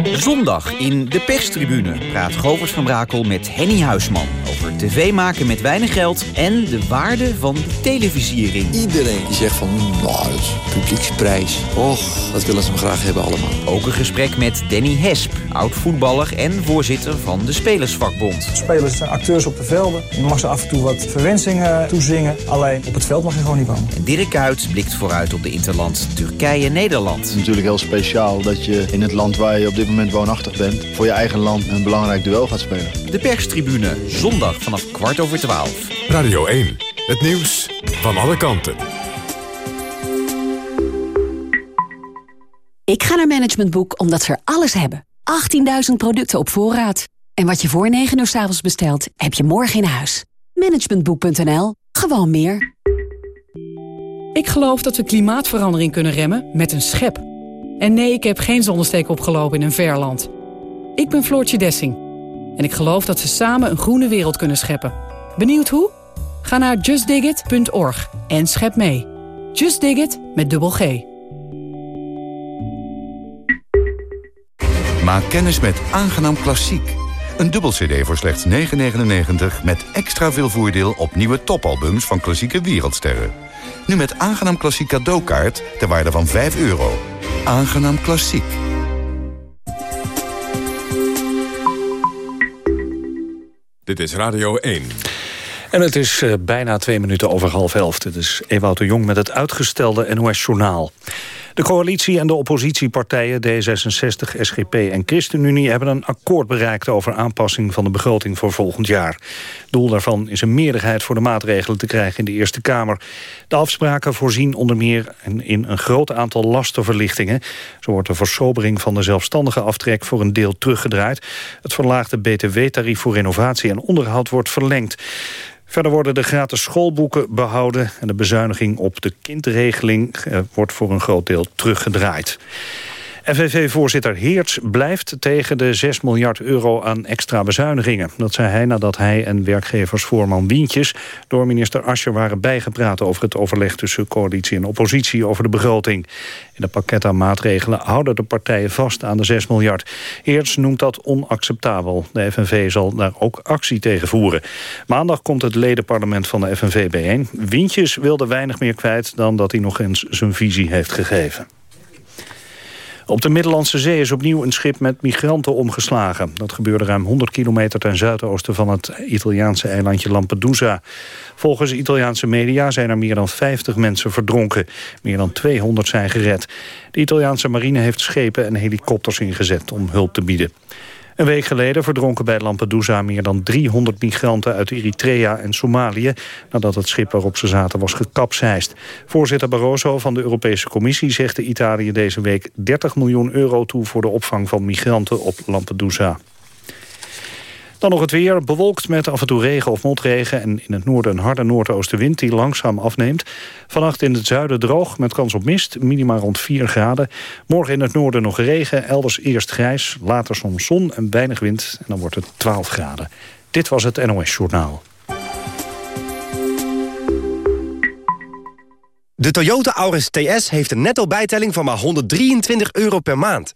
Zondag in de perstribune praat Govers van Brakel met Henny Huisman... over tv maken met weinig geld en de waarde van de televisiering. Iedereen die zegt van, nou, dat is publieksprijs. Och, dat willen ze hem graag hebben allemaal. Ook een gesprek met Danny Hesp, oud-voetballer en voorzitter van de Spelersvakbond. Spelers zijn acteurs op de velden. Je mag ze af en toe wat verwensingen toezingen. Alleen op het veld mag je gewoon niet wonen. En Dirk Kuyt blikt vooruit op de interland Turkije-Nederland. Het is natuurlijk heel speciaal dat je in het land waar je op dit moment woonachtig bent... voor je eigen land een belangrijk duel gaat spelen. De perstribune, zondag vanaf kwart over twaalf. Radio 1, het nieuws van alle kanten. Ik ga naar Management Boek omdat ze er alles hebben. 18.000 producten op voorraad. En wat je voor 9 uur s avonds bestelt, heb je morgen in huis. Managementboek.nl. Gewoon meer. Ik geloof dat we klimaatverandering kunnen remmen met een schep. En nee, ik heb geen zonnesteek opgelopen in een ver land. Ik ben Floortje Dessing. En ik geloof dat we samen een groene wereld kunnen scheppen. Benieuwd hoe? Ga naar justdigit.org en schep mee. Just Dig It met dubbel G. Maak kennis met Aangenaam Klassiek. Een dubbel cd voor slechts 9,99 met extra veel voordeel op nieuwe topalbums van klassieke wereldsterren. Nu met Aangenaam Klassiek cadeaukaart ter waarde van 5 euro. Aangenaam Klassiek. Dit is Radio 1. En het is uh, bijna twee minuten over half elf. Dit is Ewout de Jong met het uitgestelde NOS-journaal. De coalitie en de oppositiepartijen D66, SGP en ChristenUnie... hebben een akkoord bereikt over aanpassing van de begroting voor volgend jaar. Doel daarvan is een meerderheid voor de maatregelen te krijgen in de Eerste Kamer. De afspraken voorzien onder meer in een groot aantal lastenverlichtingen. Zo wordt de versobering van de zelfstandige aftrek voor een deel teruggedraaid. Het verlaagde btw-tarief voor renovatie en onderhoud wordt verlengd. Verder worden de gratis schoolboeken behouden... en de bezuiniging op de kindregeling eh, wordt voor een groot deel teruggedraaid. FNV-voorzitter Heerts blijft tegen de 6 miljard euro aan extra bezuinigingen. Dat zei hij nadat hij en werkgeversvoorman Wientjes... door minister Ascher waren bijgepraat over het overleg... tussen coalitie en oppositie over de begroting. In het pakket aan maatregelen houden de partijen vast aan de 6 miljard. Heerts noemt dat onacceptabel. De FNV zal daar ook actie tegen voeren. Maandag komt het ledenparlement van de FNV bijeen. Wientjes wilde weinig meer kwijt dan dat hij nog eens zijn visie heeft gegeven. Op de Middellandse Zee is opnieuw een schip met migranten omgeslagen. Dat gebeurde ruim 100 kilometer ten zuidoosten van het Italiaanse eilandje Lampedusa. Volgens Italiaanse media zijn er meer dan 50 mensen verdronken. Meer dan 200 zijn gered. De Italiaanse marine heeft schepen en helikopters ingezet om hulp te bieden. Een week geleden verdronken bij Lampedusa meer dan 300 migranten uit Eritrea en Somalië... nadat het schip waarop ze zaten was gekapseist. Voorzitter Barroso van de Europese Commissie zegt de Italië deze week 30 miljoen euro toe... voor de opvang van migranten op Lampedusa. Dan nog het weer, bewolkt met af en toe regen of motregen... en in het noorden een harde noordoostenwind die langzaam afneemt. Vannacht in het zuiden droog met kans op mist, minima rond 4 graden. Morgen in het noorden nog regen, elders eerst grijs... later soms zon en weinig wind en dan wordt het 12 graden. Dit was het NOS Journaal. De Toyota Auris TS heeft een netto bijtelling van maar 123 euro per maand.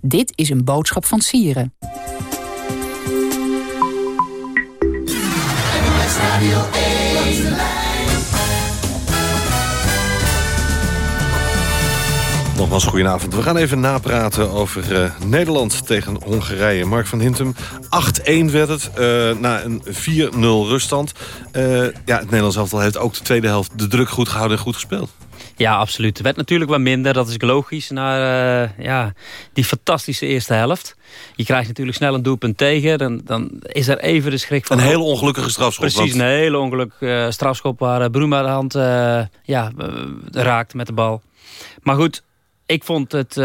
Dit is een boodschap van Sieren. Nogmaals, goedenavond. We gaan even napraten over uh, Nederland tegen Hongarije. Mark van Hintem, 8-1 werd het, uh, na een 4-0 ruststand. Uh, ja, het Nederlands elftal heeft ook de tweede helft de druk goed gehouden en goed gespeeld. Ja, absoluut. Het werd natuurlijk wat minder, dat is logisch, na uh, ja, die fantastische eerste helft. Je krijgt natuurlijk snel een doelpunt tegen, dan, dan is er even de schrik van... Een hele ongelukkige strafschop. Precies, een hele ongelukkige uh, strafschop waar uh, Bruma de hand ja, raakt met de bal. Maar goed, ik vond het,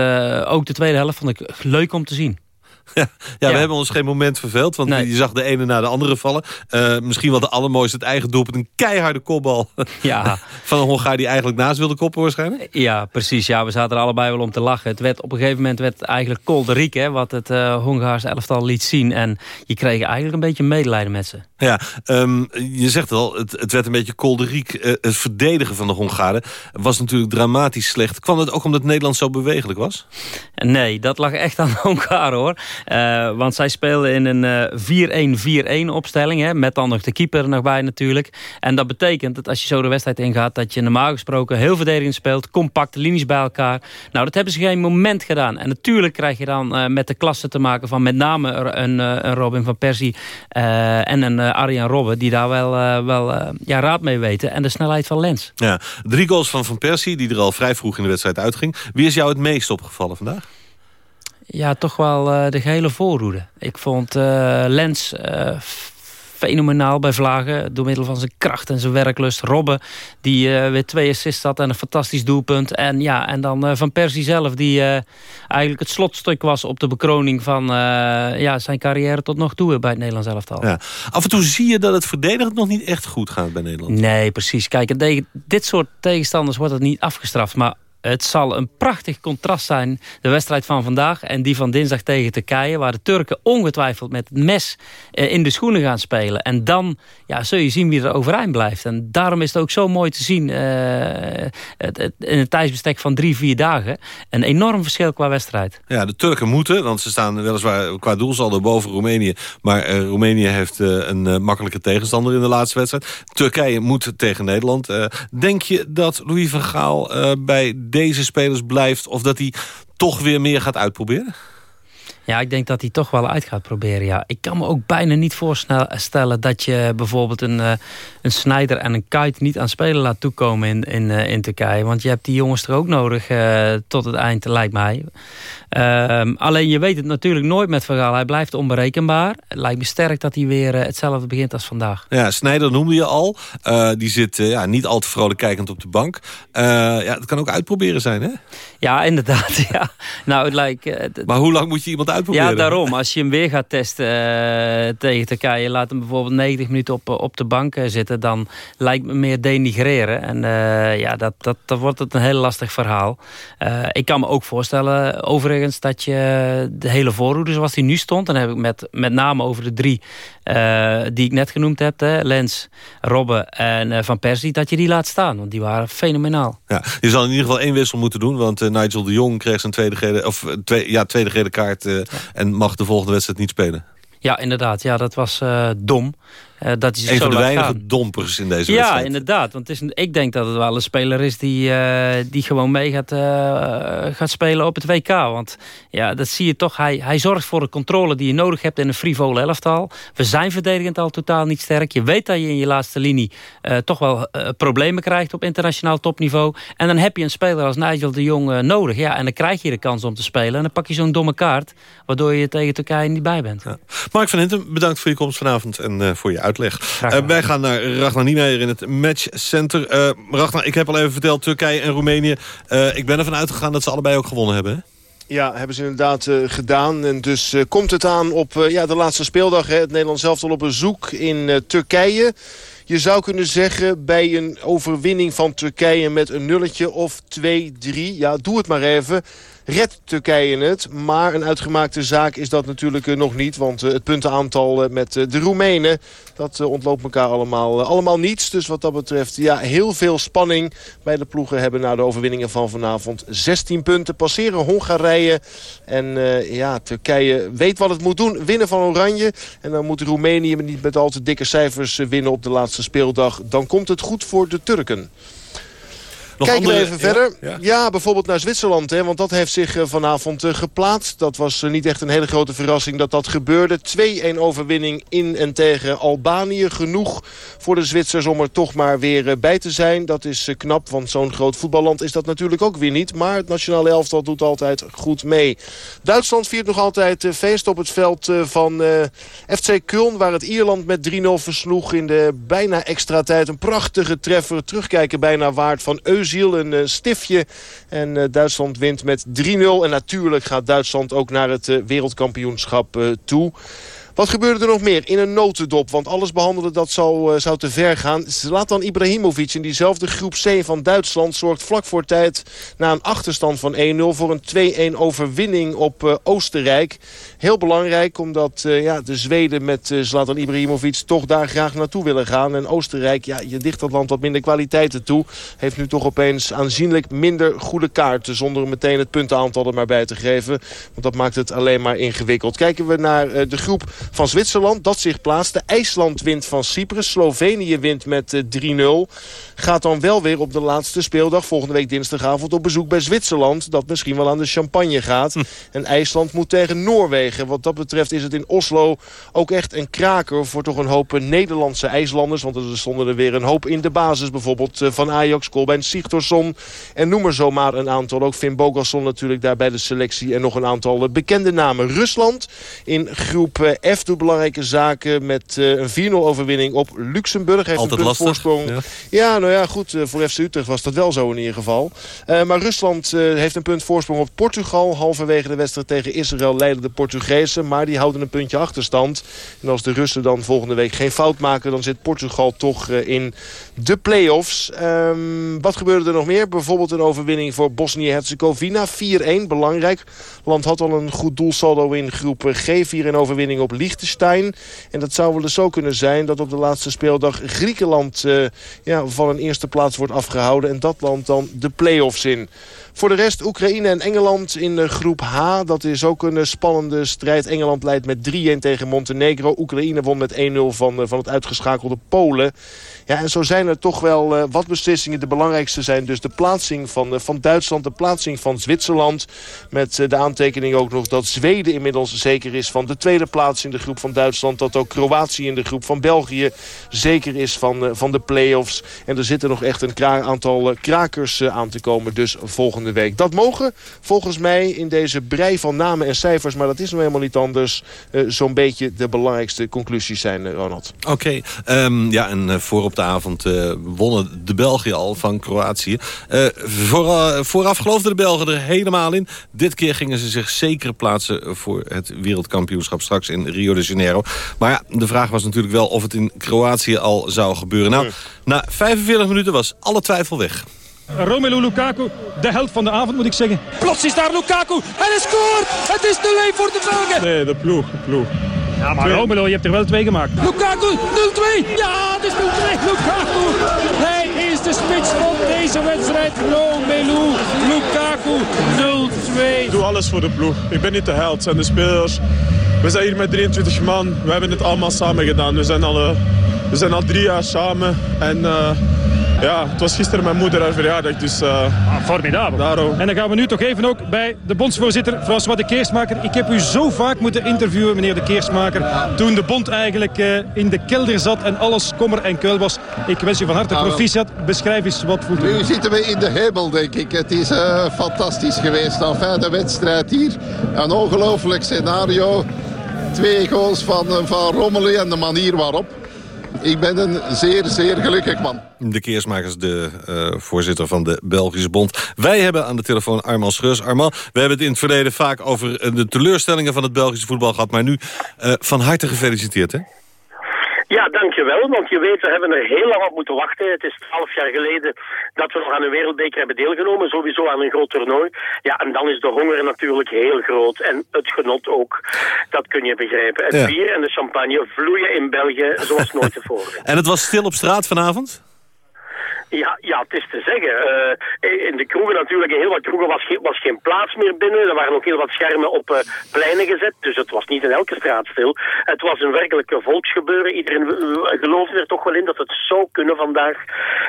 ook de tweede helft vond ik leuk om te zien. [laughs] Ja, ja, we hebben ons geen moment verveeld. Want nee. je zag de ene na de andere vallen. Uh, misschien wel de allermooiste het eigen doelpunt. Een keiharde kopbal [laughs] ja. van een Hongaar die eigenlijk naast wilde koppen waarschijnlijk. Ja, precies. Ja, we zaten er allebei wel om te lachen. Het werd, op een gegeven moment werd eigenlijk kolderiek. Hè, wat het uh, Hongaarse elftal liet zien. En je kreeg eigenlijk een beetje medelijden met ze. Ja, um, je zegt al, het, het werd een beetje kolderiek. Uh, het verdedigen van de Hongaren was natuurlijk dramatisch slecht. Kwam het ook omdat Nederland zo bewegelijk was? Nee, dat lag echt aan de Hongaren hoor. Uh, want zij speelden in een 4-1-4-1 uh, opstelling. Hè, met dan nog de keeper er nog bij natuurlijk. En dat betekent dat als je zo de wedstrijd ingaat... dat je normaal gesproken heel verdedigend speelt. Compacte linies bij elkaar. Nou, dat hebben ze geen moment gedaan. En natuurlijk krijg je dan uh, met de klasse te maken van met name een, een Robin van Persie... en een Arjan Robben die daar wel, wel ja, raad mee weten. En de snelheid van Lens. Ja, drie goals van Van Persie die er al vrij vroeg in de wedstrijd uitging. Wie is jou het meest opgevallen vandaag? Ja, toch wel uh, de gehele voorhoede. Ik vond uh, Lens uh, fenomenaal bij Vlagen. Door middel van zijn kracht en zijn werklust. Robben, die weer twee assists had en een fantastisch doelpunt. En, ja, en dan Van Persie zelf, die eigenlijk het slotstuk was... op de bekroning van ja, zijn carrière tot nog toe bij het Nederlands elftal. Ja. Af en toe zie je dat het verdedigend nog niet echt goed gaat bij Nederland. Nee, precies. Kijk, dit soort tegenstanders wordt het niet afgestraft. Maar het zal een prachtig contrast zijn, de wedstrijd van vandaag... en die van dinsdag tegen Turkije... waar de Turken ongetwijfeld met het mes in de schoenen gaan spelen. En dan ja, zul je zien wie er overeind blijft. En daarom is het ook zo mooi te zien... Uh, het, in een tijdsbestek van drie, vier dagen... een enorm verschil qua wedstrijd. Ja, de Turken moeten, want ze staan weliswaar qua doelsaldo boven Roemenië... maar uh, Roemenië heeft een makkelijke tegenstander in de laatste wedstrijd. Turkije moet tegen Nederland. denk je dat Louis van Gaal bij deze spelers blijft... of dat hij toch weer meer gaat uitproberen? Ja, ik denk dat hij toch wel uit gaat proberen, ja. Ik kan me ook bijna niet voorstellen dat je bijvoorbeeld een, uh, een Snijder en een Kite niet aan spelen laat toekomen in, in, uh, in Turkije. Want je hebt die jongens er ook nodig uh, tot het eind, lijkt mij. Ehm, alleen je weet het natuurlijk nooit met Vergaal. Hij blijft onberekenbaar. Het lijkt me sterk dat hij weer hetzelfde begint als vandaag. Ja, Snijder noemde je al. die zit ja, niet al te vrolijk kijkend op de bank. ja, het kan ook uitproberen zijn, hè? Ja, inderdaad. [laughs] Ja. Nou, het lijkt... maar hoe lang moet je iemand uitproberen? Ja, daarom. Als je hem weer gaat testen uh, tegen Turkije... laat hem bijvoorbeeld 90 minuten op, op de bank zitten... dan lijkt me meer denigreren. En uh, ja, dat, dat, dat wordt het een heel lastig verhaal. Uh, ik kan me ook voorstellen, overigens... dat je de hele voorhoede zoals die nu stond... dan heb ik met, met name over de drie die ik net genoemd heb... Hè, Lens, Robben en Van Persie... dat je die laat staan, want die waren fenomenaal. Ja, je zal in ieder geval één wissel moeten doen... want Nigel de Jong kreeg zijn tweede gele, of, twee, ja, tweede gele kaart... en mag de volgende wedstrijd niet spelen. Ja, inderdaad. Ja, dat was uh, dom. Uh, dat een van de weinige gaan. dompers in deze ja, wedstrijd. Ja, inderdaad. Want het is, ik denk dat het wel een speler is die, uh, die gewoon mee gaat, uh, gaat spelen op het WK. Want ja, dat zie je toch. Hij, hij zorgt voor de controle die je nodig hebt in een frivole elftal. We zijn verdedigend al totaal niet sterk. Je weet dat je in je laatste linie toch wel problemen krijgt op internationaal topniveau. En dan heb je een speler als Nigel de Jong nodig. Ja, en dan krijg je de kans om te spelen. En dan pak je zo'n domme kaart, waardoor je tegen Turkije niet bij bent. Ja. Mark van Hintem, bedankt voor je komst vanavond en voor je uitleg. Uh, wij gaan naar Ragnar Niemeyer in het matchcenter. Uh, Ragnar, ik heb al even verteld, Turkije en Roemenië. Uh, ik ben ervan uitgegaan dat ze allebei ook gewonnen hebben. Hè? Ja, hebben ze inderdaad uh, gedaan. En dus uh, komt het aan op uh, ja, de laatste speeldag. Hè. Het Nederlands zelf al op bezoek in Turkije. Je zou kunnen zeggen bij een overwinning van Turkije met een nulletje of 2-3. Ja, doe het maar even redt Turkije het. Maar een uitgemaakte zaak is dat natuurlijk uh, nog niet. Want uh, het puntenaantal uh, met de Roemenen, dat ontloopt elkaar allemaal, allemaal niets. Dus wat dat betreft, ja, heel veel spanning bij de ploegen hebben na de overwinningen van vanavond. 16 punten passeren Hongarije. En ja, Turkije weet wat het moet doen. Winnen van Oranje. En dan moet Roemenië niet met al te dikke cijfers winnen op de laatste speeldag. Dan komt het goed voor de Turken. Nog Kijken andere, we even verder. Ja, Ja, bijvoorbeeld naar Zwitserland. Hè, want dat heeft zich uh, vanavond uh, geplaatst. Dat was uh, niet echt een hele grote verrassing dat dat gebeurde. 2-1 overwinning in en tegen Albanië. Genoeg voor de Zwitsers om er toch maar weer bij te zijn. Dat is knap, want zo'n groot voetballand is dat natuurlijk ook weer niet. Maar het nationale elftal doet altijd goed mee. Duitsland viert nog altijd feest op het veld van FC Köln. Waar het Ierland met 3-0 versloeg in de bijna extra tijd. Een prachtige treffer. Terugkijken bijna waard van Eus een uh, stiftje. En uh, Duitsland wint met 3-0. En natuurlijk gaat Duitsland ook naar het uh, wereldkampioenschap toe. Wat gebeurde er nog meer? In een notendop. Want alles behandelen dat zou, uh, zou te ver gaan. Zlatan Ibrahimovic in diezelfde groep C van Duitsland... zorgt vlak voor tijd na een achterstand van 1-0... voor een 2-1 overwinning op uh, Oostenrijk. Heel belangrijk omdat uh, ja, de Zweden met Zlatan Ibrahimovic... toch daar graag naartoe willen gaan. En Oostenrijk, ja, je dicht dat land wat minder kwaliteiten toe... heeft nu toch opeens aanzienlijk minder goede kaarten... zonder meteen het puntenaantal er maar bij te geven. Want dat maakt het alleen maar ingewikkeld. Kijken we naar de groep van Zwitserland. Dat zich plaatste. IJsland wint van Cyprus. Slovenië wint met uh, 3-0. Gaat dan wel weer op de laatste speeldag volgende week dinsdagavond op bezoek bij Zwitserland. Dat misschien wel aan de champagne gaat. Hm. En IJsland moet tegen Noorwegen. Wat dat betreft is het in Oslo ook echt een kraker voor toch een hoop Nederlandse IJslanders. Want er stonden er weer een hoop in de basis. Bijvoorbeeld uh, van Ajax, Kolbein Sigtorsson. En noem er zomaar een aantal. Ook Finn Bogasson natuurlijk daar bij de selectie. En nog een aantal bekende namen. Rusland in groep F doet belangrijke zaken met uh, een 4-0 overwinning op Luxemburg. Heeft Altijd een lastig. voorsprong. Ja. ja, nou ja, goed. Uh, voor FC Utrecht was dat wel zo in ieder geval. Uh, maar Rusland heeft een punt voorsprong op Portugal. Halverwege de wedstrijd tegen Israël leiden de Portugezen. Maar die houden een puntje achterstand. En als de Russen dan volgende week geen fout maken... dan zit Portugal toch in de play-offs. Um, wat gebeurde er nog meer? Bijvoorbeeld een overwinning voor Bosnië-Herzegovina. 4-1, belangrijk. Land had al een goed doelsaldo in groep G. 4 een overwinning op Liechtenstein. En dat zou wel eens zo kunnen zijn dat op de laatste speeldag Griekenland uh, ja, van een eerste plaats wordt afgehouden. En dat land dan de play-offs in. Voor de rest Oekraïne en Engeland in groep H. Dat is ook een spannende strijd. Engeland leidt met 3-1 tegen Montenegro. Oekraïne won met 1-0 van, uh, van het uitgeschakelde Polen. Ja, en zo zijn er toch wel uh, wat beslissingen. De belangrijkste zijn dus de plaatsing van, uh, van Duitsland, de plaatsing van Zwitserland. Met uh, de aantekening ook nog dat Zweden inmiddels zeker is van de tweede plaats in de groep van Duitsland. Dat ook Kroatië in de groep van België zeker is van, van de play-offs. En er zitten nog echt een kra aantal krakers aan te komen dus volgende week. Dat mogen volgens mij in deze brei van namen en cijfers, maar dat is nog helemaal niet anders, zo'n beetje de belangrijkste conclusies zijn, Ronald. Oké, um, ja en voor op de avond uh, wonnen de Belgen al van Kroatië. Uh, voor, uh, vooraf geloofden de Belgen er helemaal in. Dit keer gingen ze zich zeker plaatsen voor het wereldkampioenschap straks in Rio de Janeiro. Maar ja, de vraag was natuurlijk wel of het in Kroatië al zou gebeuren. Nou, na 45 minuten was alle twijfel weg. Romelu Lukaku, de held van de avond moet ik zeggen. Plots is daar Lukaku en hij scoort! Het is de leen voor de Belgen! Nee, de ploeg, de ploeg. Ja, maar Romelu, je hebt er wel twee gemaakt. Lukaku, 0-2! Ja, het is 0-2! Lukaku! Hij is de spits van deze wedstrijd. Romelu Lukaku, 0-2. Ik doe alles voor de ploeg. Ik ben niet de held, het zijn de spelers. We zijn hier met 23 man. We hebben het allemaal samen gedaan. We zijn alle We zijn al drie jaar samen en ja, het was gisteren mijn moeder haar verjaardag, dus... Uh, formidabel. Daarom. En dan gaan we nu toch even ook bij de bondsvoorzitter François de Keersmaker. Ik heb u zo vaak moeten interviewen, meneer de Keersmaker. Toen de bond eigenlijk uh, in de kelder zat en alles kommer en kuil was. Ik wens u van harte proficiat. Beschrijf eens wat voelt u. Nu zitten we in de hemel, denk ik. Het is uh, fantastisch geweest. Enfin, de wedstrijd hier. Een ongelooflijk scenario. Twee goals van, van Rommelen en de manier waarop. Ik ben een zeer, zeer gelukkig man. De Keersmakers, de uh, voorzitter van de Belgische Bond. Wij hebben aan de telefoon Armand Schreus. Armand, we hebben het in het verleden vaak over de teleurstellingen van het Belgische voetbal gehad. Maar nu uh, van harte gefeliciteerd, hè? Ja, dankjewel. Want je weet, we hebben er heel lang op moeten wachten. Het is twaalf jaar geleden dat we nog aan een wereldbeker hebben deelgenomen. Sowieso aan een groot toernooi. Ja, en dan is de honger natuurlijk heel groot. En het genot ook. Dat kun je begrijpen. Het bier en de champagne vloeien in België zoals nooit [laughs] tevoren. en het was stil op straat vanavond? Ja, ja, het is te zeggen. Uh, in de kroegen natuurlijk, in heel wat kroegen was, was geen plaats meer binnen. Er waren ook heel wat schermen op uh, pleinen gezet. Dus het was niet in elke straat stil. Het was een werkelijke volksgebeuren. Iedereen geloofde er toch wel in dat het zou kunnen vandaag.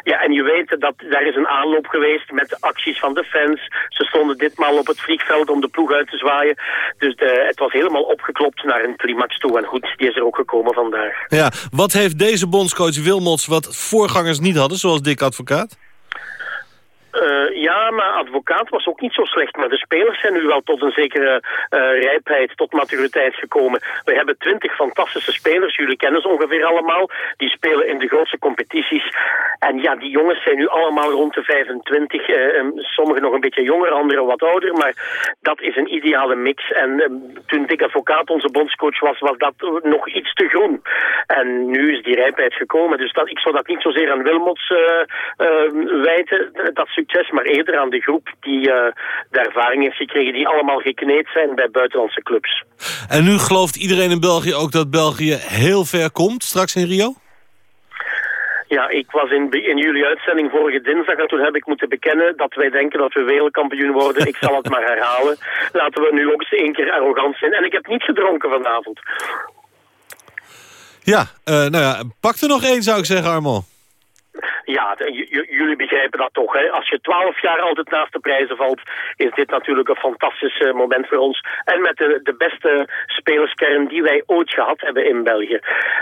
Ja, en je weet dat daar is een aanloop geweest met acties van de fans. Ze stonden ditmaal op het vliegveld om de ploeg uit te zwaaien. Dus de, het was helemaal opgeklopt naar een climax toe. En goed, die is er ook gekomen vandaag. Ja, wat heeft deze bondscoach Wilmots wat voorgangers niet hadden, zoals Dick advocaat? Uh, ja, maar advocaat was ook niet zo slecht. Maar de spelers zijn nu wel tot een zekere uh, rijpheid, tot maturiteit gekomen. We hebben twintig fantastische spelers. Jullie kennen ze ongeveer allemaal. Die spelen in de grootste competities. En ja, die jongens zijn nu allemaal rond de 25. Uh, eh, sommigen nog een beetje jonger, anderen wat ouder. Maar dat is een ideale mix. En toen Dick Advocaat onze bondscoach was, was dat nog iets te groen. En nu is die rijpheid gekomen. Dus dat, ik zou dat niet zozeer aan Wilmots wijten. Dat succes, maar eerder aan de groep die uh, de ervaring heeft gekregen, die allemaal gekneed zijn bij buitenlandse clubs. En nu gelooft iedereen in België ook dat België heel ver komt, straks in Rio? Ja, ik was in, in jullie uitzending vorige dinsdag en toen heb ik moeten bekennen dat wij denken dat we wereldkampioen worden. Ik zal het maar herhalen. Laten we nu ook eens één keer arrogant zijn. En ik heb niet gedronken vanavond. Ja, uh, nou ja, pak er nog één zou ik zeggen Armand. Ja, jullie begrijpen dat toch. Hè? Als je twaalf jaar altijd naast de prijzen valt, is dit natuurlijk een fantastisch uh, moment voor ons. En met de, de beste spelerskern die wij ooit gehad hebben in België.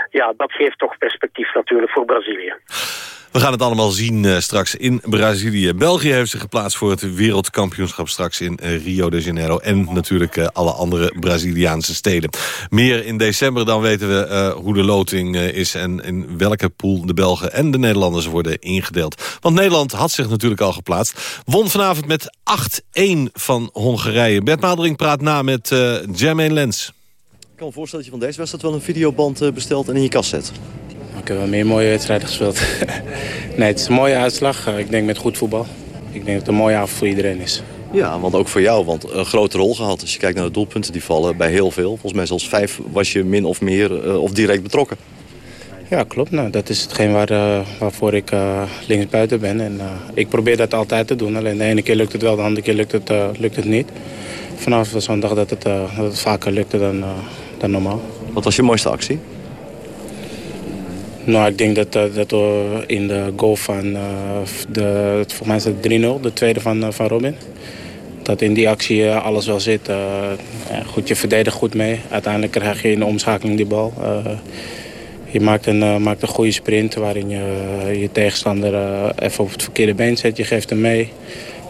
Ja, dat geeft toch perspectief natuurlijk voor Brazilië. We gaan het allemaal zien uh, straks in Brazilië. België heeft zich geplaatst voor het wereldkampioenschap straks in uh, Rio de Janeiro. En natuurlijk uh, alle andere Braziliaanse steden. Meer in december dan weten we hoe de loting is... en in welke pool de Belgen en de Nederlanders worden ingedeeld. Want Nederland had zich natuurlijk al geplaatst. Won vanavond met 8-1 van Hongarije. Bert Madering praat na met Jermaine Lens. Ik kan me voorstellen dat je van deze wedstrijd wel een videoband bestelt en in je kast zet. Ik heb wel meer mooie wedstrijden gespeeld. [laughs] nee, het is een mooie uitslag. Ik denk met goed voetbal. Ik denk dat het een mooie avond voor iedereen is. Ja, want ook voor jou, want een grote rol gehad. Als je kijkt naar de doelpunten die vallen, bij heel veel. Volgens mij zelfs vijf was je min of meer uh, of direct betrokken. Ja, klopt. Nou, dat is hetgeen waar, uh, waarvoor ik uh, linksbuiten ben. En, ik probeer dat altijd te doen. Alleen de ene keer lukt het wel, de andere keer lukt het, lukt het niet. Vanaf zo'n dag dat het, dat het vaker lukte dan, dan normaal. Wat was je mooiste actie? Nou, ik denk dat, dat, dat in de goal van, uh, de, voor mij het 3-0, de tweede van, uh, van Robin. Dat in die actie alles wel zit. Goed, je verdedigt goed mee. Uiteindelijk krijg je in de omschakeling die bal. je maakt een, maakt een goede sprint waarin je je tegenstander even op het verkeerde been zet. Je geeft hem mee.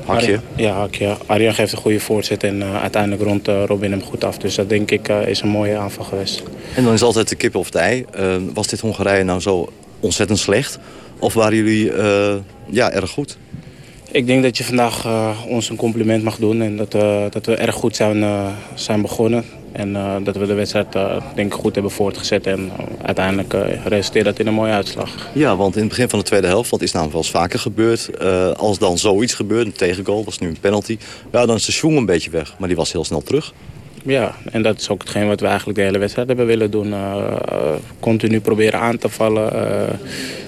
Hakje? Ja, hakje. Arjan geeft een goede voorzet en uh, uiteindelijk rond uh, Robin hem goed af. Dus dat denk ik uh, is een mooie aanval geweest. En dan is altijd de kip of het ei. was dit Hongarije nou zo ontzettend slecht? Of waren jullie ja, erg goed? Ik denk dat je vandaag ons een compliment mag doen en dat, dat we erg goed zijn, zijn begonnen. En uh, dat we de wedstrijd uh, denk ik goed hebben voortgezet. En uh, uiteindelijk resulteert dat in een mooie uitslag. Ja, want in het begin van de tweede helft, want is namelijk wel eens vaker gebeurd. als dan zoiets gebeurt, een tegengoal, was nu een penalty. Ja, dan is de schwung een beetje weg. Maar die was heel snel terug. Ja, en dat is ook hetgeen wat we eigenlijk de hele wedstrijd hebben willen doen. continu proberen aan te vallen.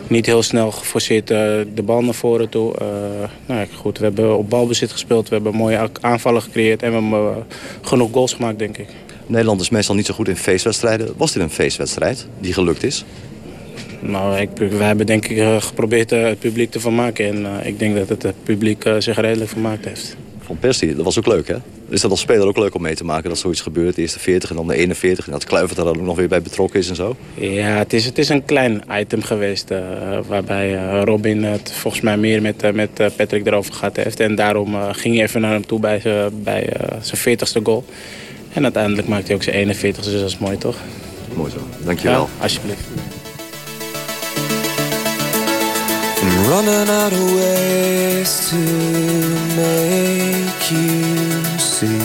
niet heel snel geforceerd de bal naar voren toe. nou, goed, we hebben op balbezit gespeeld. We hebben mooie aanvallen gecreëerd. En we hebben genoeg goals gemaakt, denk ik. Nederland is meestal niet zo goed in feestwedstrijden. Was dit een feestwedstrijd die gelukt is? Nou, ik, wij hebben denk ik eh, geprobeerd eh, het publiek te vermaken. En eh, ik denk dat het, het publiek zich redelijk vermaakt heeft. Van Persie, dat was ook leuk, hè? Is dat als speler ook leuk om mee te maken dat zoiets gebeurt? De eerste 40 en dan de 41. En dat Kluivert daar ook nog weer bij betrokken is en zo? Ja, het is, het is een klein item geweest waarbij Robin het volgens mij meer met, met Patrick erover gehad heeft. En daarom ging hij even naar hem toe bij, bij zijn 40ste goal. En uiteindelijk maakte hij ook zijn 41ste, dus dat is mooi toch? Mooi zo, dankjewel. Ja, alsjeblieft. I'm running out of ways to make you see.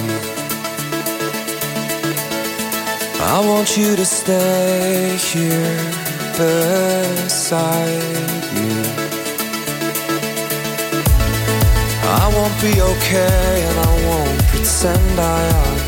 I want you to stay here beside me. I won't be okay and I won't pretend I am.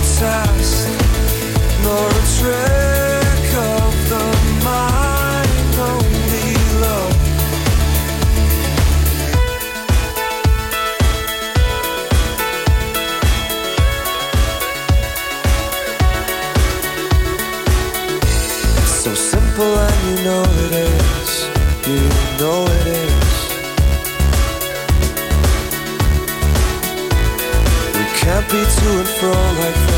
Know it is. We can't be to and fro like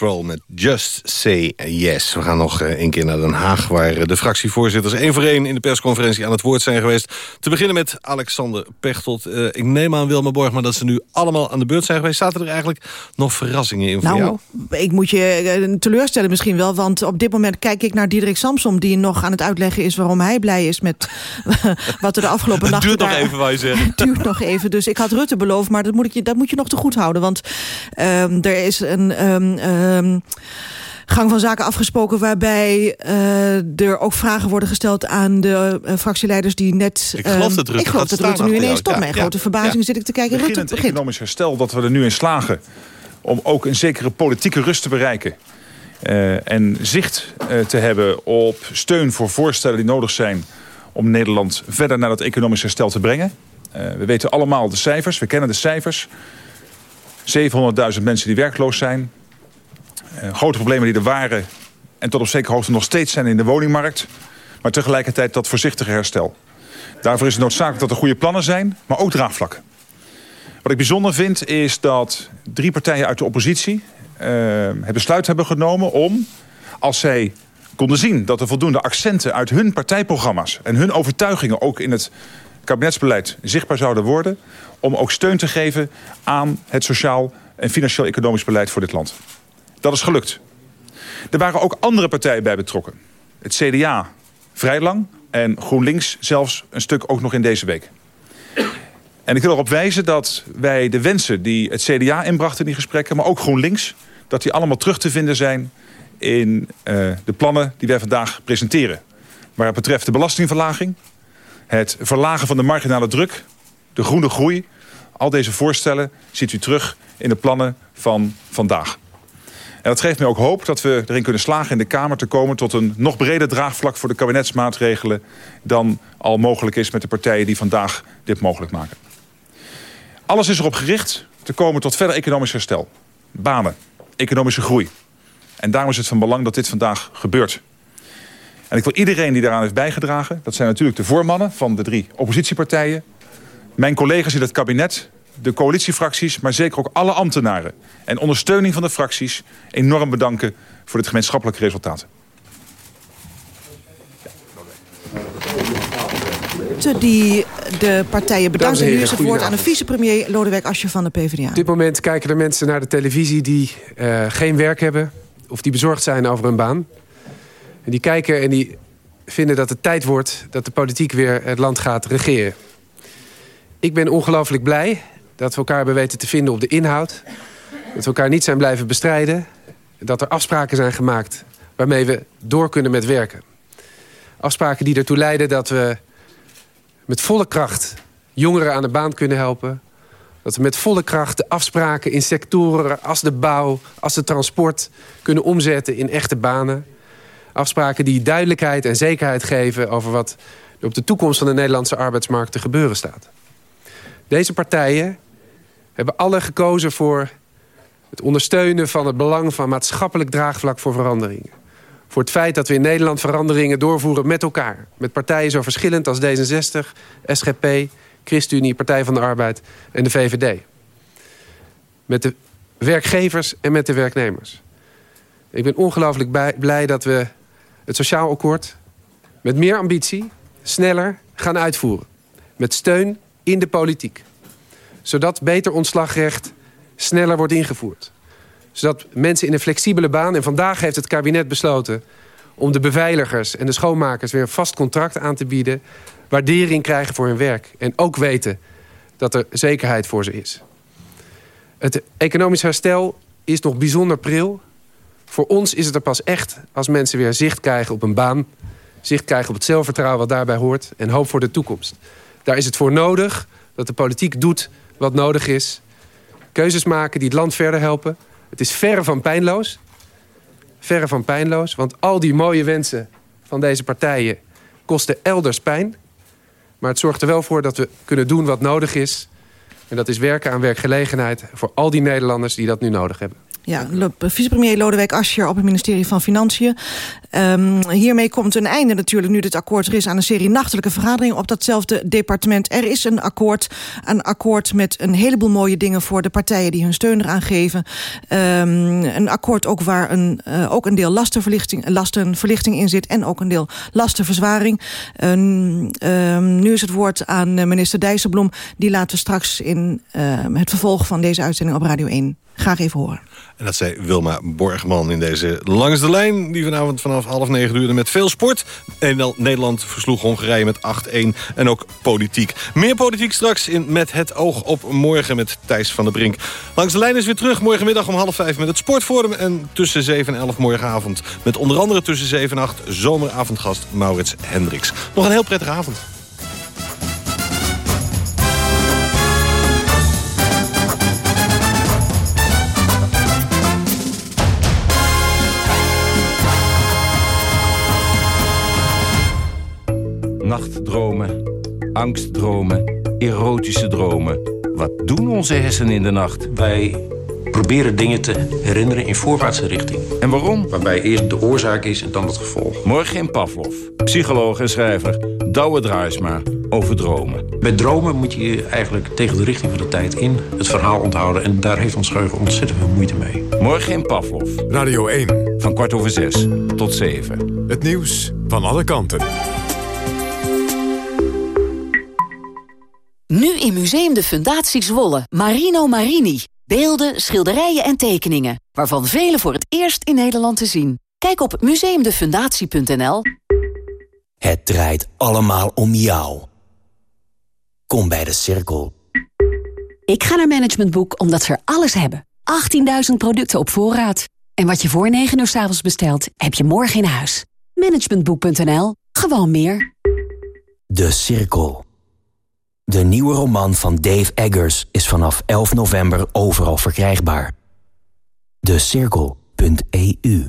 Patrol met Just Say Yes. We gaan nog eh, een keer naar Den Haag... waar eh, de fractievoorzitters één voor één in de persconferentie aan het woord zijn geweest. Te beginnen met Alexander Pechtold. Eh, ik neem aan, Wilma Borgman, dat ze nu allemaal aan de beurt zijn geweest. Zaten er eigenlijk nog verrassingen in voor jou? Nou, ik moet je teleurstellen misschien wel. Want op dit moment kijk ik naar Diederik Samsom... die nog aan het uitleggen is waarom hij blij is met [laughs] wat er de afgelopen Het nachten... duurt nog daar- even, je zeggen. [laughs] Het duurt nog even. Dus ik had Rutte beloofd, maar dat moet, ik je, dat moet je nog te goed houden. Want ehm, er is een... ehm, ehm, gang van zaken afgesproken... waarbij eh, er ook vragen worden gesteld aan de eh, fractieleiders die net... Ik geloof ehm, dat Rutte ik geloof dat Rutte nu ineens Ja, mijn ja, grote verbazing ja. zit ik te kijken. Rutte begint. economisch herstel, dat we er nu in slagen... om ook een zekere politieke rust te bereiken. eh, en zicht te hebben op steun voor voorstellen die nodig zijn... om Nederland verder naar dat economisch herstel te brengen. We weten allemaal de cijfers, we kennen de cijfers. 700.000 mensen die werkloos zijn. Eh, grote problemen die er waren en tot op zekere hoogte nog steeds zijn in de woningmarkt. Maar tegelijkertijd dat voorzichtige herstel. Daarvoor is het noodzakelijk dat er goede plannen zijn, maar ook draagvlak. Wat ik bijzonder vind is dat drie partijen uit de oppositie eh, het besluit hebben genomen om, als zij konden zien dat er voldoende accenten uit hun partijprogramma's en hun overtuigingen ook in het kabinetsbeleid zichtbaar zouden worden, om ook steun te geven aan het sociaal en financieel-economisch beleid voor dit land. Dat is gelukt. Er waren ook andere partijen bij betrokken. Het CDA vrij lang en GroenLinks zelfs een stuk ook nog in deze week. En ik wil erop wijzen dat wij de wensen die het CDA inbracht in die gesprekken... maar ook GroenLinks, dat die allemaal terug te vinden zijn in de plannen die wij vandaag presenteren. Waar het betreft de belastingverlaging, het verlagen van de marginale druk, de groene groei. Al deze voorstellen ziet u terug in de plannen van vandaag. En dat geeft mij ook hoop dat we erin kunnen slagen in de Kamer te komen... tot een nog breder draagvlak voor de kabinetsmaatregelen... dan al mogelijk is met de partijen die vandaag dit mogelijk maken. Alles is erop gericht te komen tot verder economisch herstel. Banen, economische groei. En daarom is het van belang dat dit vandaag gebeurt. En ik wil iedereen die daaraan heeft bijgedragen... dat zijn natuurlijk de voormannen van de drie oppositiepartijen... mijn collega's in het kabinet, de coalitiefracties... maar zeker ook alle ambtenaren en ondersteuning van de fracties... enorm bedanken voor dit gemeenschappelijke resultaat. die de partijen bedankt. En nu is het woord aan de vicepremier Lodewijk Asscher van de PvdA. Op dit moment kijken er mensen naar de televisie die uh, geen werk hebben... of die bezorgd zijn over hun baan. En die kijken en die vinden dat het tijd wordt... dat de politiek weer het land gaat regeren. Ik ben ongelooflijk blij dat we elkaar hebben weten te vinden op de inhoud. Dat we elkaar niet zijn blijven bestrijden. Dat er afspraken zijn gemaakt waarmee we door kunnen met werken. Afspraken die ertoe leiden dat we met volle kracht jongeren aan de baan kunnen helpen. Dat we met volle kracht de afspraken in sectoren als de bouw, als de transport... kunnen omzetten in echte banen. Afspraken die duidelijkheid en zekerheid geven over wat er op de toekomst van de Nederlandse arbeidsmarkt te gebeuren staat. Deze partijen hebben alle gekozen voor het ondersteunen van het belang van maatschappelijk draagvlak voor veranderingen. Voor het feit dat we in Nederland veranderingen doorvoeren met elkaar. Met partijen zo verschillend als D66, SGP, ChristenUnie, Partij van de Arbeid en de VVD. Met de werkgevers en met de werknemers. Ik ben ongelooflijk blij dat we het sociaal akkoord met meer ambitie, sneller gaan uitvoeren. Met steun in de politiek. Zodat beter ontslagrecht sneller wordt ingevoerd. Zodat mensen in een flexibele baan... en vandaag heeft het kabinet besloten om de beveiligers en de schoonmakers... weer een vast contract aan te bieden... waardering krijgen voor hun werk. En ook weten dat er zekerheid voor ze is. Het economisch herstel is nog bijzonder pril. Voor ons is het er pas echt als mensen weer zicht krijgen op een baan... zicht krijgen op het zelfvertrouwen wat daarbij hoort... en hoop voor de toekomst. Daar is het voor nodig dat de politiek doet wat nodig is. Keuzes maken die het land verder helpen. Het is verre van pijnloos. Verre van pijnloos, want al die mooie wensen van deze partijen... kosten elders pijn. Maar het zorgt er wel voor dat we kunnen doen wat nodig is. En dat is werken aan werkgelegenheid voor al die Nederlanders die dat nu nodig hebben. Ja, vicepremier Lodewijk Asscher op het ministerie van Financiën. Um, hiermee komt een einde natuurlijk, nu dit akkoord er is... aan een serie nachtelijke vergaderingen op datzelfde departement. Er is een akkoord, een akkoord met een heleboel mooie dingen... voor de partijen die hun steun eraan geven. Um, een akkoord ook waar een, uh, ook een deel lastenverlichting, lastenverlichting in zit... en ook een deel lastenverzwaring. Um, nu is het woord aan eh, minister Dijsselbloem. Die laten we straks in uh, het vervolg van deze uitzending op Radio 1 graag even horen. En dat zei Wilma Borgman in deze Langs de Lijn... die vanavond vanaf half negen duurde met veel sport. Nederland versloeg Hongarije met 8-1 en ook politiek. Meer politiek straks in Met het oog op morgen met Thijs van der Brink. Langs de Lijn is weer terug morgenmiddag om half vijf met het Sportforum... en tussen 7 en 11 morgenavond met onder andere tussen 7 en 8... zomeravondgast Maurits Hendricks. Nog een heel prettige avond. Nachtdromen, angstdromen, erotische dromen. Wat doen onze hersenen in de nacht? Wij proberen dingen te herinneren in voorwaartse richting. En waarom? Waarbij eerst de oorzaak is en dan het gevolg. Morgen in Pavlov, psycholoog en schrijver Douwe Draaisma over dromen. Bij dromen moet je eigenlijk tegen de richting van de tijd in het verhaal onthouden. En daar heeft ons geheugen ontzettend veel moeite mee. Morgen in Pavlov. Radio 1. Van kwart over zes tot zeven. Het nieuws van alle kanten. Nu in Museum de Fundatie Zwolle. Marino Marini. Beelden, schilderijen en tekeningen. Waarvan vele voor het eerst in Nederland te zien. Kijk op museumdefundatie.nl. Het draait allemaal om jou. Kom bij de cirkel. Ik ga naar Management Boek omdat ze er alles hebben. 18.000 producten op voorraad. En wat je voor 9 uur s avonds bestelt, heb je morgen in huis. Managementboek.nl. Gewoon meer. De Cirkel. De nieuwe roman van Dave Eggers is vanaf 11 november overal verkrijgbaar. De Cirkel.eu